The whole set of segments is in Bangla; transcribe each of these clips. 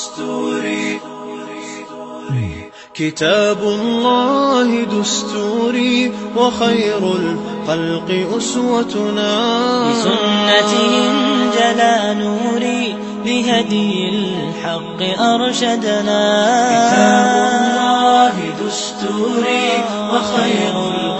دستوري. كتاب الله دستوري وخير الخلق أسوتنا. بسنته انجلى نوري لهدي الحق أرشدنا. كتاب الله دستوري وخير الخلق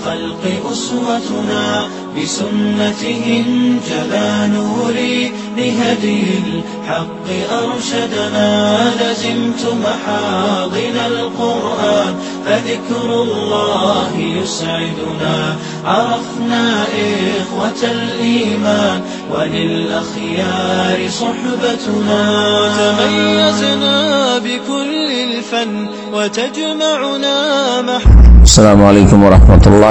أسوتنا بسنته انجلى نوري لهدي الحق أرشدنا. لزمت محاضن القرآن فذكر الله يسعدنا. عرفنا إخوة الإيمان وللأخيار صحبتنا. تميزنا بكل الفن وتجمعنا محبة السلام عليكم ورحمة الله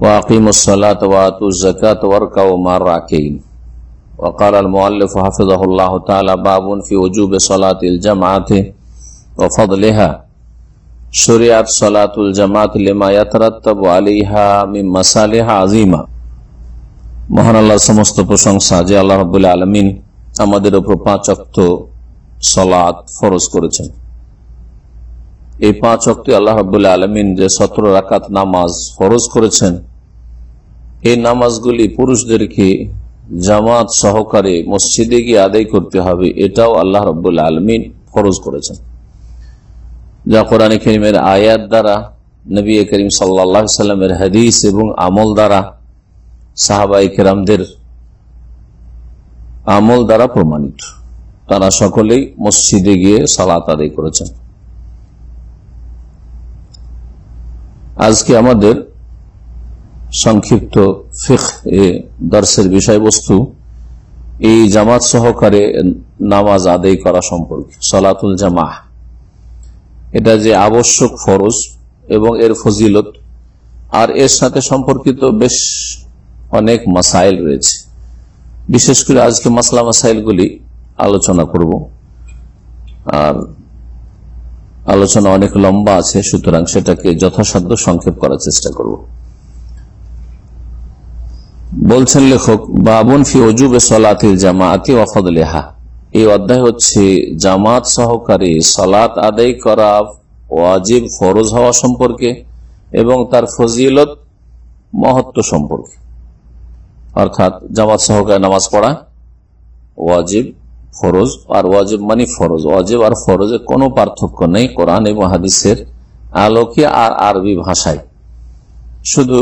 وأقيموا الصلاة وآتوا الزكاة واركعوا مع الراكعين وقال المؤلف حفظه الله تعالى باب في وجوب صلاة الجماعة وفضلها شريعت صلاة الجماعة لما يترتب عليها من مصالح عظيمة মহান আল্লাহ সমস্ত প্রশংসা যে আল্লাহ রবুল্লা আলমিন আমাদের উপর পাঁচ অক্ত সলাৎ ফরজ করেছেন এই পাঁচ অক্টি আল্লাহ রবুল্লা আলমিন যে সতেরো রাকাত নামাজ ফরজ করেছেন এই নামাজগুলি পুরুষদেরকে জামাত সহকারে মসজিদে গিয়ে আদায় করতে হবে, এটাও আল্লাহ রবুল্লা আলমিন ফরজ করেছেন। যা কোরআন করিমের আয়াত দ্বারা, নবী করিম সাল্লা সাল্লামের হাদিস এবং আমল দ্বারা সাহাবাই কেরামদের আমল দ্বারা প্রমাণিত। তারা সকলেই মসজিদে গিয়ে সালাত আদায় করেছেন। আজকে আমাদের সংক্ষিপ্ত ফিখ এ দর্শের বিষয়বস্তু, এই জামাত সহকারে নামাজ আদায় করা সম্পর্কে, সলাতুল জামাহ। এটা যে আবশ্যক ফরজ এবং এর ফজিলত, আর এর সাথে সম্পর্কিত বেশ অনেক মাসাইল রয়েছে। বিশেষ করে আজকে মাসলা মাসাইলগুলি আলোচনা করব। আর আলোচনা অনেক লম্বা আছে, সুতরাং সেটাকে যথাসাধ্য সংক্ষেপ করার চেষ্টা করব। বলছেন লেখক, বাবুন ফি অজুবে সলাতিল জামাতি ওয়াফদলেহা এই অধ্যায় হচ্ছে জামাত সহকারে সলাত আদায় করা ওয়াজিব ফরজ হওয়া সম্পর্কে এবং তার ফজিলত মহত্ব সম্পর্কে। অর্থাৎ জামাত সহকারে নামাজ পড়া ওয়াজিব ফরজ, আর ওয়াজিব মানে ফরজ। ওয়াজিব আর ফরজে কোনো পার্থক্য নেই কোরআন এবং হাদিসের আলোকে আর আরবি ভাষায়। শুধু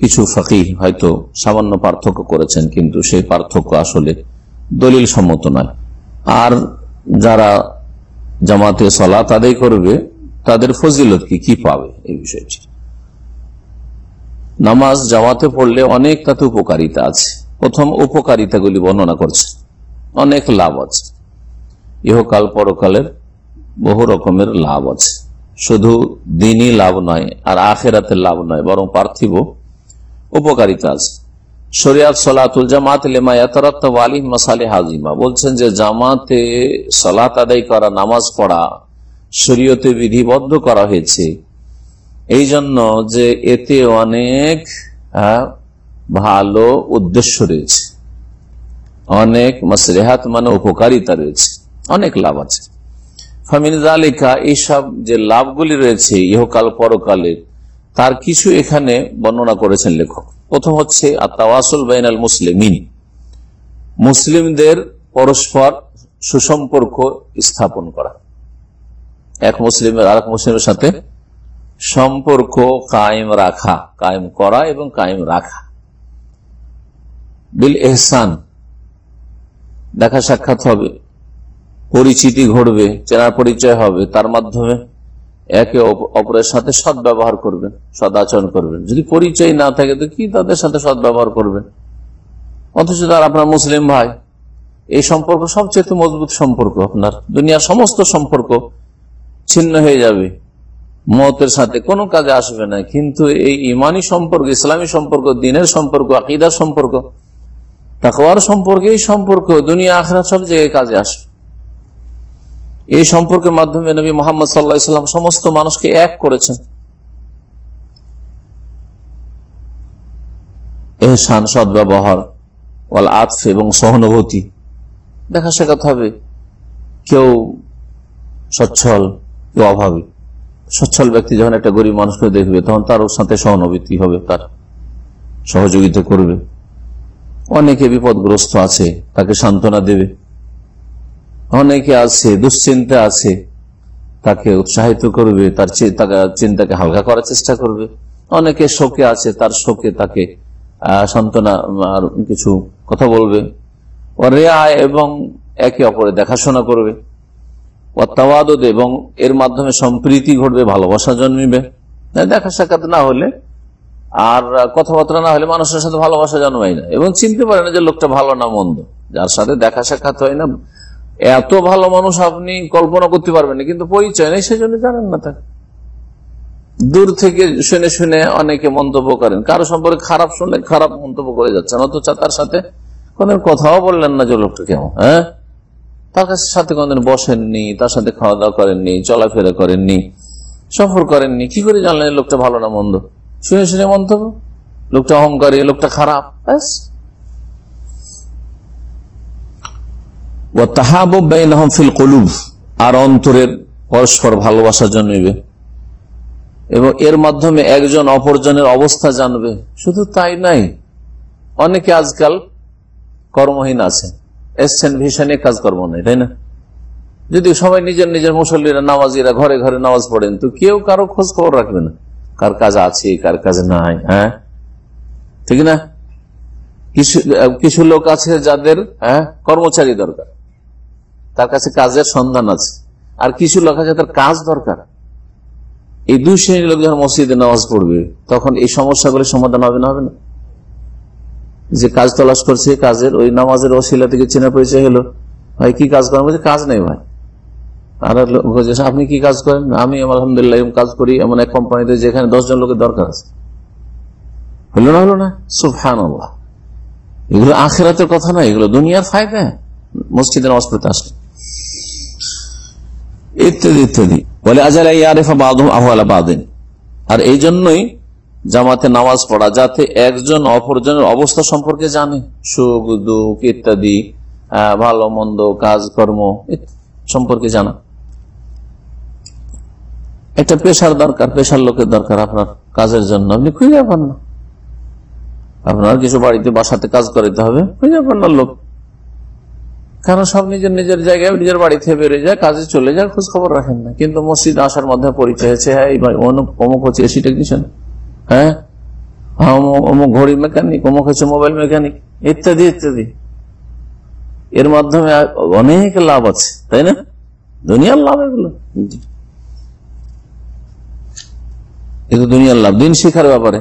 কিছু ফাঁকি হয়তো সামান্য পার্থক্য করেছেন, কিন্তু সেই পার্থক্য আসলে দলিল সম্মত নয়। আর যারা জামাতে সলাত আদায় করবে, তাদের ফজিলত কি? কি পাবে? এই বিষয়টি। নামাজ জামাতে পড়লে অনেক তাতে উপকারিতা আছে। প্রথম উপকারিতাগুলি বর্ণনা করছে। অনেক লাভ আছে। ইহকাল পরকালের বহু রকমের লাভ আছে। শুধু দিনই লাভ নয়, আর আখেরাতের লাভ নয়, বরং পার্থিব উপকারিতা আছে। শরিয়াত সলাতুল জামাত আলী মাসালে হাজিমা বলছেন যে জামাতে সলাত আদায় করা, নামাজ পড়া শরীয়তে বিধিবদ্ধ করা হয়েছে। এই জন্য যে এতে অনেক ভালো উদ্দেশ্য রয়েছে। অনেক মাসরেহাত মানে উপকারিতা রয়েছে। অনেক লাভ আছে। ফামিনালিকা এইসব যে লাভগুলি রয়েছে ইহকাল পরকালে তার কিছু এখানে বর্ণনা করেছেন লেখক। প্রথম হচ্ছে আতাওয়াসুল বাইনাল মুসলিমিন। মুসলিমদের পরস্পর সুসম্পর্ক স্থাপন করা। এক মুসলিমের আর এক মুসলিমের সাথে সম্পর্ক কায়েম রাখা, কায়েম করা এবং কায়েম রাখা। বিল এহসান দেখা সাক্ষাৎ হবে। পরিচিতি ঘটবে, চেনার পরিচয় হবে তার মাধ্যমে। একে অপরের সাথে সৎ ব্যবহার করবেন, সদাচরণ করবেন। যদি পরিচয় না থাকে, তো কি তাদের সাথে সৎ ব্যবহার করবেন? অথচ তার আপনার মুসলিম ভাই, এই সম্পর্ক সবচেয়ে মজবুত সম্পর্ক আপনার। দুনিয়ার সমস্ত সম্পর্ক ছিন্ন হয়ে যাবে। মতের সাথে কোনো কাজে আসবে না। কিন্তু এই ইমানি সম্পর্ক, ইসলামী সম্পর্ক, দিনের সম্পর্ক, আকিদার সম্পর্ক, তাকওয়ার সম্পর্কে, এই সম্পর্ক দুনিয়া আখড়া সব জায়গায় কাজে আসবে। এই সম্পর্কের মাধ্যমে নবী মোহাম্মদ সাল্লা সাল্লাম সমস্ত মানুষকে এক করেছেন। এহসান সদ্ব্যবহার, ওয়াল আতফ এবং সহানুভূতি। দেখা শেখাতে হবে, কেউ সচ্ছল, কেউ অভাবী। সচ্ছল ব্যক্তি যখন একটা গরিব মানুষকে দেখবে, তখন তার সাথে সহানুভূতি হবে তার। সহযোগিতা করবে। অনেকে বিপদগ্রস্ত আছে, তাকে সান্ত্বনা দেবে। অনেকে আছে দুশ্চিন্তা আছে, তাকে উৎসাহিত করবে, তার চিন্তাকে হালকা করার চেষ্টা করবে। অনেকে শোকে আছে, তার শোকে তাকে সান্ত্বনা কিছু কথা বলবে। এবং একে অপরে দেখাশোনা করবে। এবং এর মাধ্যমে সম্প্রীতি ঘটবে, ভালোবাসা জন্মিবে। দেখা সাক্ষাৎ না হলে, আর কথাবার্তা না হলে মানুষের সাথে ভালোবাসা জন্মায় না। এবং চিনতে পারে না যে লোকটা ভালো না মন্দ। যার সাথে দেখা সাক্ষাৎ হয় না এত ভালো মানুষ আপনি কল্পনা করতে পারবেন না, কিন্তু পরিচয় নেই, সেজন্য জানেন না তাকে। দূর থেকে শুনে শুনে অনেকে মন্তব্য করেন। কারও সম্পর্কে খারাপ শুনলে খারাপ মন্তব্য করে যাচ্ছেন, অথচ তার সাথে কোনদিন কথাও বললেন না যে লোকটা কেমন হ্যাঁ? তার কাছে সাথে কোনদিন বসেননি, তার সাথে খাওয়া দাওয়া করেননি, চলাফেরা করেননি, সফর করেননি, কি করে জানলেন লোকটা ভালো না মন্দ? শুনে শুনে মন্তব্য? লোকটা অহংকারী, লোকটা খারাপ, ব্যাস। ফিল কলুব, আর অন্তরের পরস্পর ভালোবাসা জন্মিবে। এবং এর মাধ্যমে একজন অপরজনের অবস্থা জানবে। শুধু তাই নাই, অনেকে আজকাল কর্মহীন আছে এসছেন ভিশনে কাজকর্ম নেই, তাই না? যদি সবাই নিজের নিজের মুসল্লিরা, নামাজিরা ঘরে ঘরে নামাজ পড়েন, তো কেউ কারও খোঁজ খবর রাখবে না। কার কাজ আছে, কার কাজ নাই হ্যাঁ? ঠিক না? কিছু কিছু লোক আছে যাদের হ্যাঁ কর্মচারী দরকার। তার কাছে কাজের সন্ধান আছে। আর কিছু লোক আছে, তার কাজ দরকার। এই দুই শ্রেণির লোক যখন মসজিদে নামাজ পড়বে, তখন এই সমস্যাগুলির সমাধান হবে না হবে না? যে কাজ তলাশ করছে, কাজের ওই নামাজের অশিলা থেকে চেনা পরিচয় হলো। ভাই, কি কাজ করেন? বলছে, কাজ নেই ভাই। আর আপনি কি কাজ করেন? আমি আলহামদুলিল্লাহ কাজ করি, এমন এক কোম্পানিতে যেখানে দশজন লোকের দরকার আছে। হলো না হলো না? সুফহান এগুলো আখেরাতের কথা না, এগুলো দুনিয়ার ফায়দা। মসজিদের নামাজ পড়তে আসলে। ইত্যাদি ইত্যাদি। বলে, আজাল ইয়ারেফা আর এই জন্যই জামাতে নামাজ পড়া, যাতে একজন অপরজনের অবস্থা সম্পর্কে জানে। সুখ, দুঃখ ইত্যাদি ভালো, মন্দ, কাজকর্ম সম্পর্কে জানা। একটা পেশার দরকার, পেশার লোকের দরকার আপনার কাজের জন্য। আপনি খুঁজে পান না। আপনার কিছু বাড়িতে, বাসাতে কাজ করাইতে হবে, খুঁজে পান না লোক। কারণ সব নিজের নিজের জায়গায় নিজের বাড়ি থেকে বেড়ে যায়, কাজে চলে যায় খোঁজ খবর রাখেন না। কিন্তু মসজিদ আসার মধ্যে পরিচয় হ্যাঁ এই ভাই, অমুক হচ্ছে এসি টেকনিশিয়ান হ্যাঁ? অমুক ঘড়ি মেকানিক অমুক হচ্ছে মোবাইল মেকানিক ইত্যাদি ইত্যাদি। এর মাধ্যমে অনেক লাভ আছে, তাই না? দুনিয়ার লাভ এগুলো। কিন্তু দুনিয়ার লাভ, দিন শিখার ব্যাপারে।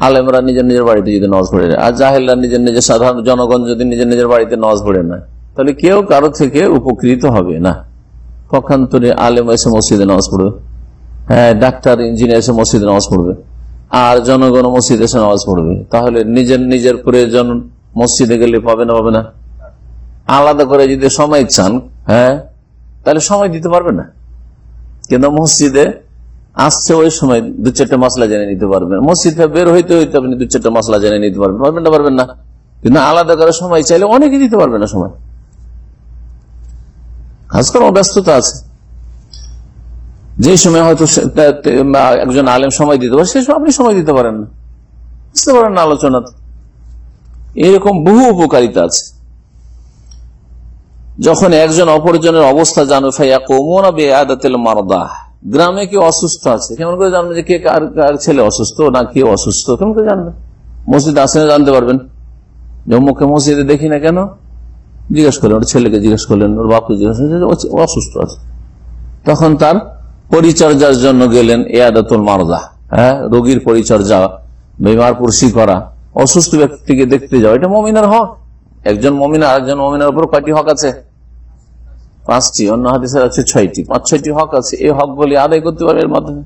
আলেমরা নিজের নিজের বাড়িতে যদি নজ পড়ে আর জাহেলরা নিজের নিজের সাধারণ জনগণ যদি নিজের নিজের বাড়িতে নজ পড়ে না তাহলে কেউ কারও থেকে উপকৃত হবে না। পক্ষান্তরে আলেম এসে মসজিদে নামাজ পড়বে। হ্যাঁ ডাক্তার, ইঞ্জিনিয়ার এসে মসজিদে নামাজ পড়বে। আর জনগণ মসজিদে এসে নামাজ পড়বে। তাহলে নিজের নিজের প্রয়োজন মসজিদে গেলে পাবে না পাবে না। আলাদা করে যদি সময় চান হ্যাঁ তাহলে সময় দিতে পারবে না। কিন্তু মসজিদে আসছে ওই সময় দু চারটা মশলা জেনে নিতে পারবেন। মসজিদ বের হইতে হইতে আপনি দু চারটা মশলা জেনে নিতে পারবেন। পারবেন না পারবেন না। কিন্তু আলাদা করে সময় চাইলে অনেকে দিতে পারবে না সময়। করার ব্যস্ততা আছে। যে সময় হয়তো একজন আলেম সময় দিতে পারে, সে সময় আপনি সময় দিতে পারেন না। বুঝতে পারেন না আলোচনা। এরকম বহু উপকারিতা আছে। যখন একজন অপরজনের অবস্থা জানো ফাইয়া কোমনা বে আদাতেল মারদাহ। গ্রামে কেউ অসুস্থ আছে। কেমন করে জানবে যে কে কার কার ছেলে অসুস্থ না কে অসুস্থ? কেমন করে জানবেন মসজিদ আসে না জানতে পারবেন। অমুককে মসজিদে দেখি না কেন? জিজ্ঞেস করলেন, ওর ছেলেকে জিজ্ঞেস করলেন, ওর বাপকে জিজ্ঞেস করলেন অসুস্থ আছে। তখন তার পরিচর্যার জন্য গেলেন এ আদাতুল মারদা। হ্যাঁ রোগীর পরিচর্যা, বিমার পুরসি করা, অসুস্থ ব্যক্তিকে দেখতে যাওয়া। এটা মমিনার হক। একজন মমিনা আরেকজন মমিনার উপর কয়টি হক আছে? পাঁচটি, অন্য হাদিসের আছে ছয়টি। পাঁচ, ছয়টি হক আছে। এই হক গুলি আদায় করতে পারবে এর মাধ্যমে।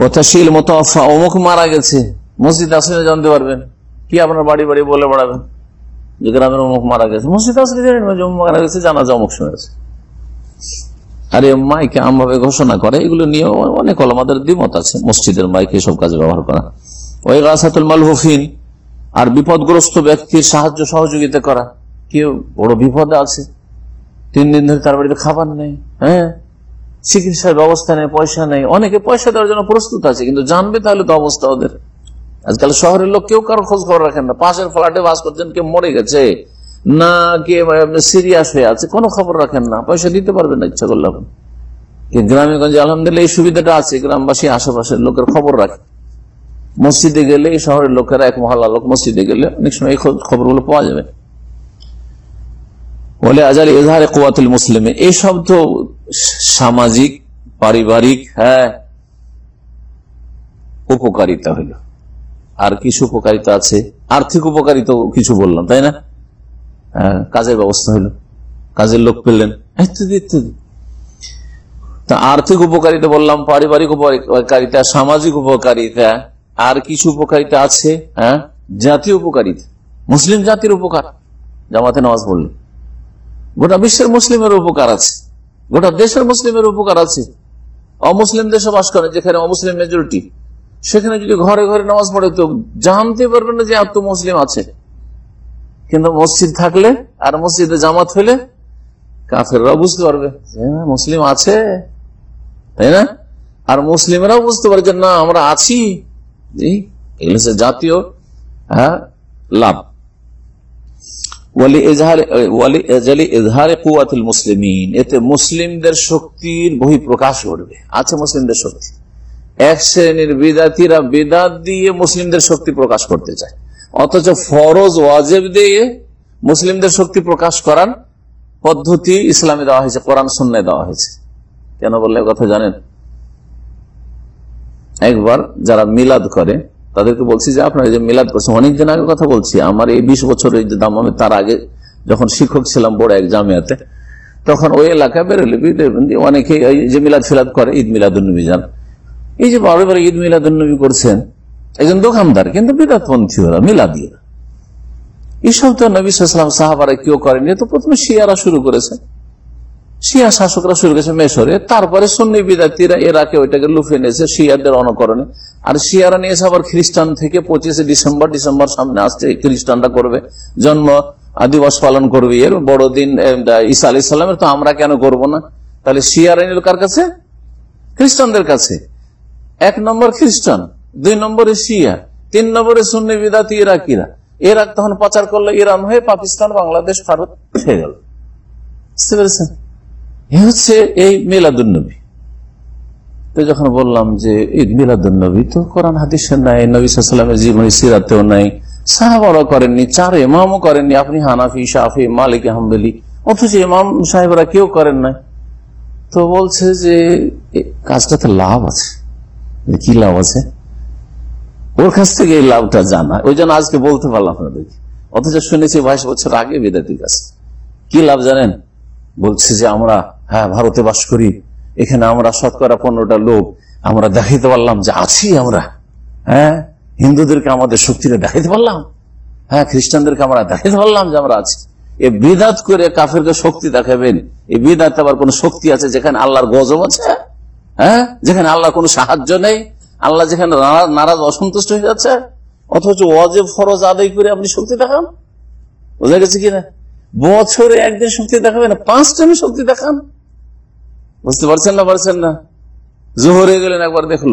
কথাশীল মোতাফা অমুক মারা গেছে। মসজিদ আসলে জানতে পারবেন। কি আপনার বাড়ি বাড়ি বলে বেড়াবেন? যে গ্রামের অমুক মারা গেছে। মসজিদ আসলে জানেন মারা গেছে জানা যা অমুক সময় আছে। আরে মাইকে আমভাবে ঘোষণা করে, এগুলো নিয়ে অনেক আমাদের দ্বিমত আছে, মসজিদের মাইকে সব কাজে ব্যবহার করা। ওই গাছাতুল মালহুফিন আর বিপদগ্রস্ত ব্যক্তির সাহায্য সহযোগিতা করা। কেউ বড় বিপদে আছে, তিন দিন ধরে তার বাড়িতে খাবার নেই হ্যাঁ? চিকিৎসার ব্যবস্থা নেই, পয়সা নেই, অনেকে পয়সা দেওয়ার জন্য প্রস্তুত আছে, কিন্তু জানবে তাহলে তো অবস্থা ওদের। আজকাল শহরের লোক কেউ কারও খোঁজ খবর রাখেন না, পাশের ফ্ল্যাটে বাস করছেন, কেউ মরে গেছে, না কে সিরিয়াস হয়ে আছে, কোনো খবর রাখেন না, পয়সা দিতে পারবেন না, ইচ্ছা করলে আপনি। গ্রামে গঞ্জে আলহামদুলিল্লাহ এই সুবিধাটা আছে, গ্রামবাসী আশেপাশের লোকের খবর রাখে। মসজিদে গেলে এই শহরের লোকেরা, এক মহল্লা লোক মসজিদে গেলে অনেক সময় এই খবরগুলো পাওয়া যাবে। বলে আজাল এজাহারে কোয়াতুল মুসলিমে। এইসব তো সামাজিক পারিবারিক হ্যাঁ উপকারিতা হইল আর কিছু উপকারিতা আছে। আর্থিক উপকারিতা কিছু বললাম তাই না? হ্যাঁ, কাজের ব্যবস্থা হইল কাজের লোক পেলেন ইত্যাদি ইত্যাদি। তা আর্থিক উপকারিতা বললাম পারিবারিক উপকারিতা সামাজিক উপকারিতা আর কিছু উপকারিতা আছে হ্যাঁ? জাতীয় উপকারিতা। মুসলিম জাতির উপকার। জামাতে নামাজ পড়লে গোটা বিশ্বের মুসলিমের উপকার আছে। গোটা দেশের মুসলিমের উপকার আছে। অমুসলিম দেশে বাস করে যেখানে অমুসলিম মেজরিটি সেখানে যদি ঘরে ঘরে নামাজ পড়ে তো জানতে পারবে না যে এত মুসলিম আছে। কিন্তু মসজিদ থাকলে আর মসজিদে জামাত হলে কাফেররাও বুঝতে পারবে হ্যাঁ, মুসলিম আছে। তাই না? আর মুসলিমরাও বুঝতে পারে যে না আমরা আছি। এগুলো জাতীয় হ্যাঁ লাভ ওয়ালি এজহার ওয়ালি এজালি এজহারে কুয়াতুল এতে মুসলিমদের শক্তির বহিঃপ্রকাশ ঘটবে। আছে মুসলিমদের শক্তি। এক শ্রেণির বিদাতিরা বিদাত দিয়ে মুসলিমদের শক্তি প্রকাশ করতে চায়। অথচ ফরজ ওয়াজেব দিয়ে মুসলিমদের শক্তি প্রকাশ করার পদ্ধতি ইসলামে দেওয়া হয়েছে, কোরআন শূন্যে দেওয়া হয়েছে। কেন বললে কথা জানেন? একবার যারা মিলাদ করে তাদেরকে বলছি যে আপনারা যে মিলাদ করছেন অনেকদিন আগে কথা বলছি, আমার এই বিশ বছর এই যে দাম, আমি তার আগে যখন শিক্ষক ছিলাম বড় এক জামিয়াতে, তখন ওই এলাকায় বেরোলে অনেকে যে মিলাদ ফিলাদ করে, ঈদ মিলাদুন্নবী যান। এই যে বারে বারে ঈদ মিলাদুন্নবী করছেন, একজন দোকানদার, কিন্তু বিরাটপন্থী ওরা মিলাদিয়া এইসব তো নবী সাহাবারা কেউ করেনি তো প্রথমে শিয়ারা শুরু করেছে। শিয়া শাসকরা শুরু করেছে মেশরে তারপরে সন্নি বিদাতিরা এরাকে ওইটাকে লুফে নিয়েছে, শিয়াদের অনুকরণে। আর শিয়ারা নিয়েছে আবার খ্রিস্টান থেকে পঁচিশে ডিসেম্বর ডিসেম্বর সামনে আসছে খ্রিস্টানরা করবে, জন্ম দিবস পালন করবে, এর বড়দিন ঈসা আলি সাল্লামের তো আমরা কেন করব না? তাহলে শিয়ারা নিল কার কাছে? খ্রিস্টানদের কাছে। এক নম্বর খ্রিস্টান, দুই নম্বরে শিয়া, তিন নম্বরে সুন্নি বিদাতি ইরাকিরা ইরাক তখন পাচার করল ইরান হয়ে পাকিস্তান, বাংলাদেশ, ভারত হয়ে গেল বুঝতে পেরেছেন? এ হচ্ছে এই মিলাদুন্নবী। তো যখন বললাম যে ঈদ মিলাদুন্নবী, তো কোরআন হাদিসে নাই নবী সাল্লামের জীবনী সিরাতেও নাই, সাহাবারও করেননি, চার ইমামও করেননি, আপনি হানাফি, শাফি, মালিক আহমদলি অথচ ইমাম সাহেবরা কেউ করেন নাই। তো বলছে যে কাজটাতে লাভ আছে। কি লাভ আছে? ওর কাছ থেকে এই লাভটা জানা। ওই জন্য আজকে বলতে পারলাম আপনাদেরকে। অথচ শুনেছি বাইশ বছর আগে বিদাতির কাছে কি লাভ জানেন? বলছে যে আমরা হ্যাঁ ভারতে বাস করি। এখানে আমরা শতকরা পনেরোটা লোক। আমরা দেখাইতে পারলাম যে আছি আমরা। হ্যাঁ হিন্দুদেরকে আমাদের শক্তিটা দেখাইতে পারলাম। হ্যাঁ খ্রিস্টানদেরকে আমরা দেখাইতে পারলাম যে আমরা আছি। এ বিদাত করে কাফেরকে শক্তি দেখাবেন। এই বিদাত আবার কোন শক্তি আছে যেখানে আল্লাহর গজব আছে? হ্যাঁ যেখানে আল্লাহর কোনো সাহায্য নেই? আল্লাহ যেখানে নারাজ, অসন্তুষ্ট হয়ে যাচ্ছে? অথচ ওয়াজেব, ফরজ আদায় করে আপনি শক্তি দেখান? বোঝা গেছে কিনা? বছরে একদিন শক্তি দেখাবেন না পাঁচ টাইমে শক্তি দেখান। বুঝতে পারছেন না পারছেন না? জোহরে গেলেন, একবার দেখল।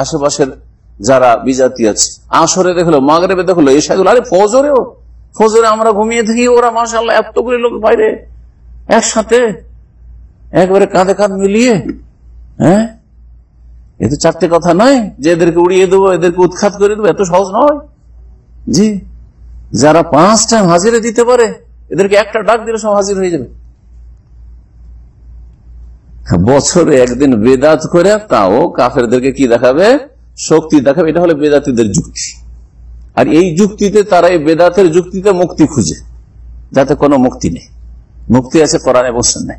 আশেপাশের যারা বিজাতি আছে, আসরে দেখল, মাগরেবে দেখল এসাগুলো আরে ফজরেও। ফজরে আমরা ঘুমিয়ে থাকি, ওরা মাসাল্লাহ এতগুলি লোক বাইরে। একসাথে, একবারে কাঁধে কাঁধ মিলিয়ে হ্যাঁ? এ তো চারটে কথা নয়, যে এদেরকে উড়িয়ে দেবো, এদেরকে উৎখাত করে দেবো এত সহজ নয়। জি, যারা পাঁচ টাইম হাজিরে দিতে পারে, এদেরকে একটা ডাক দিলে সব হাজির হয়ে যাবে। বছরে একদিন বেদাত করে তাও কাফেরদেরকে কি দেখাবে? শক্তি দেখাবে। এটা হলো বেদাতিদের যুক্তি। আর এই যুক্তিতে তারা এই বেদাতের যুক্তিতে মুক্তি খুঁজে, যাতে কোনো মুক্তি নেই। মুক্তি আছে কোরআনে বসেন নেই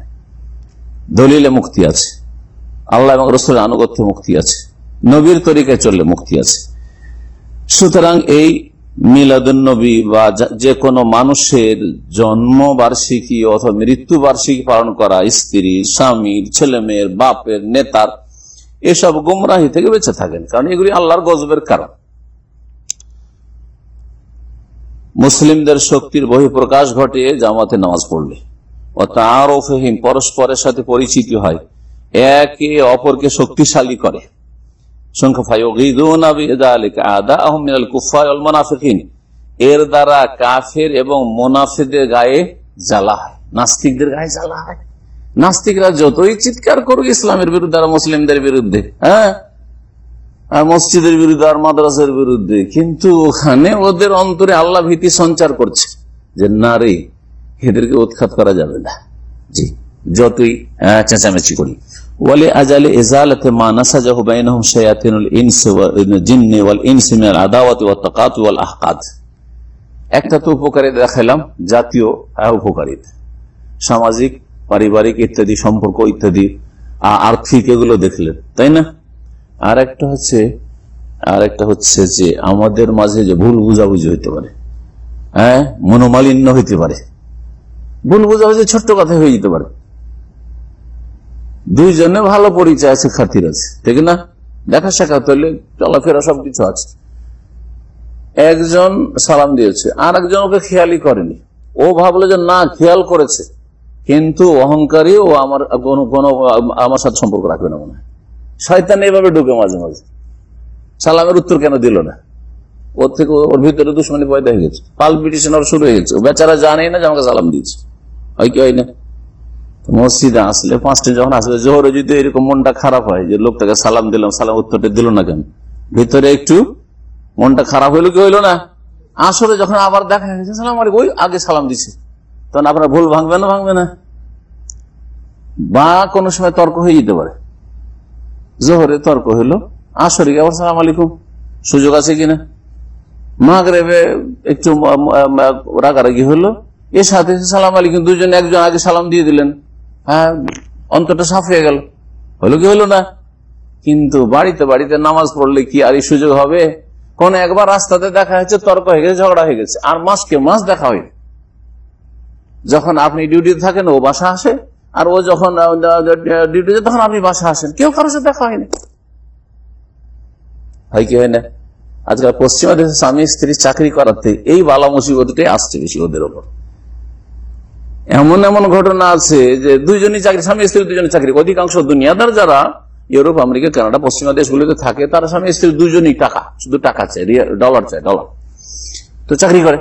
দলিলে মুক্তি আছে। আল্লাহ এবং রসুলের আনুগত্য মুক্তি আছে। নবীর তরিকায় চললে মুক্তি আছে। সুতরাং এই মিলাদুন্নবী বা যে কোনো মানুষের জন্ম বার্ষিকী অথবা মৃত্যু বার্ষিকী পালন করা, স্ত্রী স্বামীর ছেলে মেয়ের বাপের, নেতার, এসব গুমরাহি থেকে বেঁচে থাকেন। কারণ এগুলি আল্লাহর গজবের কারণ। মুসলিমদের শক্তির বহিঃপ্রকাশ ঘটে জামাতে নামাজ পড়লে। ও তার ফহিম পরস্পরের সাথে পরিচিতি হয়। একে অপরকে শক্তিশালী করে। এর দ্বারা কাফের এবং গায়ে জ্বালা হয়, নাস্তিকদের গায়ে জ্বালা হয়। নাস্তিকরা যতই চিৎকার করুক ইসলামের বিরুদ্ধে আর মুসলিমদের বিরুদ্ধে হ্যাঁ? মসজিদের বিরুদ্ধে আর মাদ্রাসের বিরুদ্ধে, কিন্তু ওখানে ওদের অন্তরে আল্লাহ ভীতি সঞ্চার করছে যে, না রে, এদেরকে উৎখাত করা যাবে না। জি, যতই চেঁচামেচি করি। আজালে মা আদাওয়াতি একটা তো জাতীয় সামাজিক, পারিবারিক ইত্যাদি, সম্পর্ক ইত্যাদি আর্থিক এগুলো দেখলেন, তাই না? আর একটা হচ্ছে আর একটা হচ্ছে যে আমাদের মাঝে যে ভুল বুঝাবুঝি হইতে পারে হ্যাঁ? মনোমালিন্য হইতে পারে। ভুল বুঝাবুঝি ছোট্ট কথা হয়ে যেতে পারে। দুইজনে ভালো পরিচয় আছে, খাতির আছে। ঠিক না? দেখা সাক্ষাৎ হলে চলাফেরা সবকিছু আছে। একজন সালাম দিয়েছে আর একজন ওকে খেয়ালই করেনি। ও ভাবলো যে, না, খেয়াল করেছে। কিন্তু অহংকারী ও আমার কোন আমার সাথে সম্পর্ক রাখবে না মনে হয়। শয়তান এভাবে ঢুকে মাঝে মাঝে। সালামের উত্তর কেন দিল না? ওর থেকে ওর ভিতরে দুশ্মনী পয়দা হয়ে গেছে। পালপিটিশন ওর শুরু হয়ে গেছে। বেচারা জানে না যে আমাকে সালাম দিয়েছে। হয় কি হয় না? মসজিদে আসলে, পাঁচটা যখন আসলে জোহরে যদি এরকম মনটা খারাপ হয়, যে লোকটাকে সালাম দিলাম, সালাম উত্তরটা দিল না কেন? ভিতরে একটু মনটা খারাপ হইল কি হইল না? আসলে যখন আবার দেখা গেছে সালাম ওই আগে সালাম দিছে। তখন আপনার ভুল ভাঙবে না ভাঙবে না। বা কোনো সময় তর্ক হয়ে যেতে পারে। জোহরে তর্ক হইল আসরে আবার সালাম আলাইকুম। সুযোগ আছে কিনা? মাগরেবে একটু রাগারাগি হলো এর সাথে সালাম আলাইকুম দুজন একজন আগে সালাম দিয়ে দিলেন। হ্যাঁ অন্তরটা সাফ হয়ে গেল। হলো কি হলো না? কিন্তু বাড়িতে বাড়িতে নামাজ পড়লে কি আর এই সুযোগ হবে? কোন একবার রাস্তাতে দেখা হয়েছে, তর্ক হয়ে গেছে, ঝগড়া হয়ে গেছে। আর মাসকে মাস দেখা হয় যখন আপনি ডিউটিতে থাকেন, ও বাসা আসে। আর ও যখন ডিউটিতে তখন আপনি বাসা আসেন। কেউ কারোর সাথে দেখা হয়নি। হয় কি হয় না? আজকাল পশ্চিমা দেশে স্বামী স্ত্রী চাকরি করাতে এই বালা মুসিবতটাই আসছে বেশি ওদের ওপর। এমন এমন ঘটনা আছে যে দুইজনই চাকরি, স্বামী, স্ত্রী দুজনের চাকরি। অধিকাংশ দুনিয়াদার যারা ইউরোপ, আমেরিকা, কানাডা, পশ্চিমা দেশগুলিতে থাকে, তারা স্বামী, স্ত্রী দুজনই টাকা, শুধু টাকা চায় ডলার চায়, ডলার। তো চাকরি করে।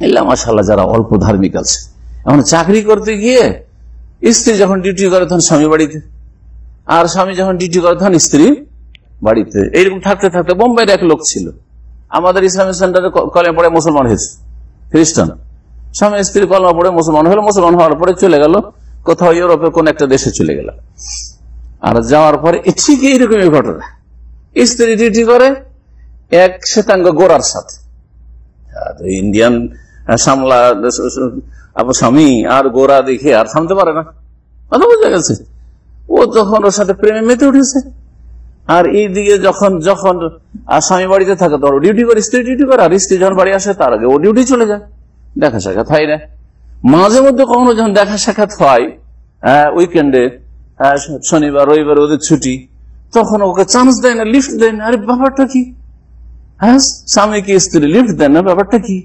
এলাম মাসাল্লাহ যারা অল্প ধার্মিক আছে। এখন চাকরি করতে গিয়ে স্ত্রী যখন ডিউটি করে, তখন স্বামী বাড়িতে। আর স্বামী যখন ডিউটি করে, তখন স্ত্রী বাড়িতে। এইরকম থাকতে থাকতে বোম্বাইয়ের এক লোক ছিল। আমাদের ইসলামিক সেন্টারে কলে পড়ে মুসলমান হয়েছে। খ্রিস্টান। স্বামী স্ত্রী কলমা পড়ে মুসলমান হলো, মুসলমান হওয়ার পরে চলে গেল। কোথাও ইউরোপের কোন একটা দেশে চলে গেল। আর যাওয়ার পরে ঠিক এইরকমই ঘটনা। স্ত্রী ডিউটি করে, এক শ্বেতাঙ্গ গোড়ার সাথে। ইন্ডিয়ান সামলা স্বামী আর গোড়া দেখে আর থামতে পারে না। কথা বোঝা গেছে? ও যখন ওর সাথে প্রেমে মেতে উঠেছে। আর এই দিকে যখন যখন স্বামী বাড়িতে থাকে, তখন ডিউটি করে, স্ত্রী ডিউটি করে, আর স্ত্রী যখন বাড়ি আসে, তার আগে ও ডিউটি চলে যায়। দেখা সাক্ষাৎ হয় না। মাঝে মধ্যে কখনো যখন দেখা সাক্ষাৎ হয় উইকেন্ডে শনিবার, রবিবার ওদের ছুটি, তখন ওকে চান্স দেয় না লিফট দেয় না। আরে, ব্যাপারটা কি? হ্যাঁ স্বামীকে স্ত্রী লিফট দেয় না, ব্যাপারটা কি?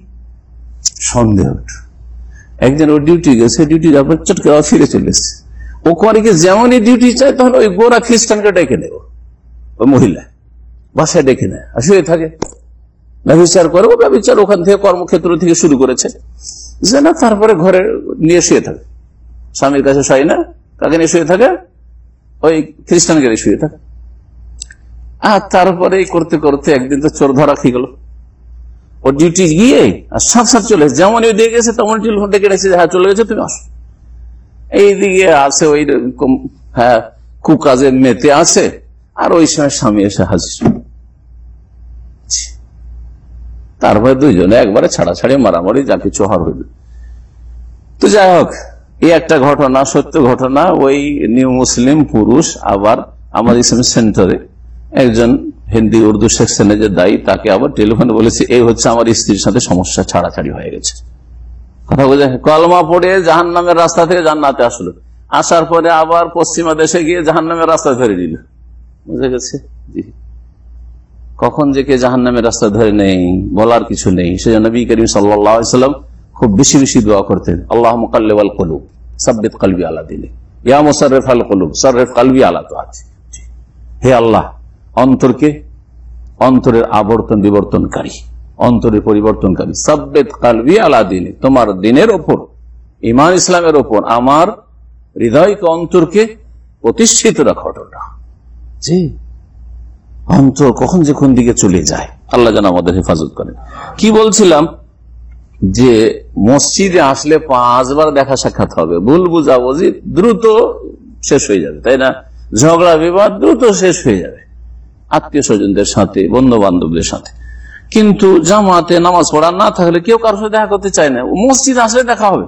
সন্দেহ একদিন ও ডিউটি গেছে ডিউটি যাওয়ার চটকে ফিরে চলে ও করে কি যেমনই ডিউটি চায় তখন ওই গোরা খ্রিস্টানকে ডেকে নেব। ওই মহিলা, বাসায় ডেকে নেয় আর শুয়ে থাকে। ব্যবচার করে ও ব্যবচার ওখান থেকে কর্মক্ষেত্র থেকে শুরু করেছে। যে না, তারপরে ঘরে নিয়ে শুয়ে থাকে। স্বামীর কাছে শুয়ে না, কাকে নিয়ে শুয়ে থাকে? ওই খ্রিস্টানকে নিয়ে শুয়ে থাকে। আর তারপরে করতে করতে একদিন তো চোর ধরা খেয়ে গেল। ও ডিউটি গিয়ে আর সাত সাত চলে। যেমন ওই দিয়ে গেছে তেমন টেলিফোন ডেকে রেখেছে হ্যাঁ চলে গেছে, তুমি আসো। এইদিকে আছে ওই হ্যাঁ কুকাজে মেতে আছে। আর ওই সময় স্বামী এসে হাজির। তারপরে দুইজনে একবারে ছাড়াছাড়ি, মারামারি, যা কিছু হওয়ার হইল তো যাই হোক, এই একটা ঘটনা, সত্য ঘটনা, ওই নিউ মুসলিম পুরুষ আবার আমার ইসলাম সেন্টারে একজন হিন্দি উর্দু সেকশনে যে দায়ী, তাকে আবার টেলিফোনে বলেছে, এই হচ্ছে আমার স্ত্রীর সাথে সমস্যা, ছাড়াছাড়ি হয়ে গেছে। কথা বোঝা কলমা পড়ে জাহান নামের রাস্তা থেকে জান্নাতে আসলো। আসার পরে আবার পশ্চিমা দেশে গিয়ে জাহান নামের রাস্তা ধরে দিল। বুঝে গেছে? জি। কখন যে কে জাহান নামের রাস্তা ধরে নেই, বলার কিছু নেই। সেজন্য নবী করিম সাল্লাম খুব বেশি বেশি দোয়া করতেন আল্লাহ মুকাল্লেবাল কলুব, সাব্বিত কালবি আলা দিলে ইয়া মুসাররেফ আল কলুব, সররেফ কালবি আলা তো আছে হে আল্লাহ, অন্তরকে অন্তরের আবর্তন বিবর্তনকারী, অন্তরের পরিবর্তনকারী সাব্বেদ কালবি আলা দিনে, তোমার দিনের ওপর ইমান ইসলামের ওপর, আমার হৃদয়কে অন্তরকে প্রতিষ্ঠিত রাখা জি। অন্তর কখন যে কোন দিকে চলে যায়, আল্লাহ যেন আমাদের হেফাজত করেন। কি বলছিলাম? যে মসজিদে আসলে পাঁচবার দেখা সাক্ষাৎ হবে। ভুল বুঝাবুঝি দ্রুত শেষ হয়ে যাবে, তাই না? ঝগড়া, বিবাদ দ্রুত শেষ হয়ে যাবে, আত্মীয় স্বজনদের সাথে বন্ধু বান্ধবদের সাথে। কিন্তু জামাতে নামাজ পড়া না থাকলে কেউ কারোর সাথে দেখা করতে চায় না। মসজিদ আসলে দেখা হবে।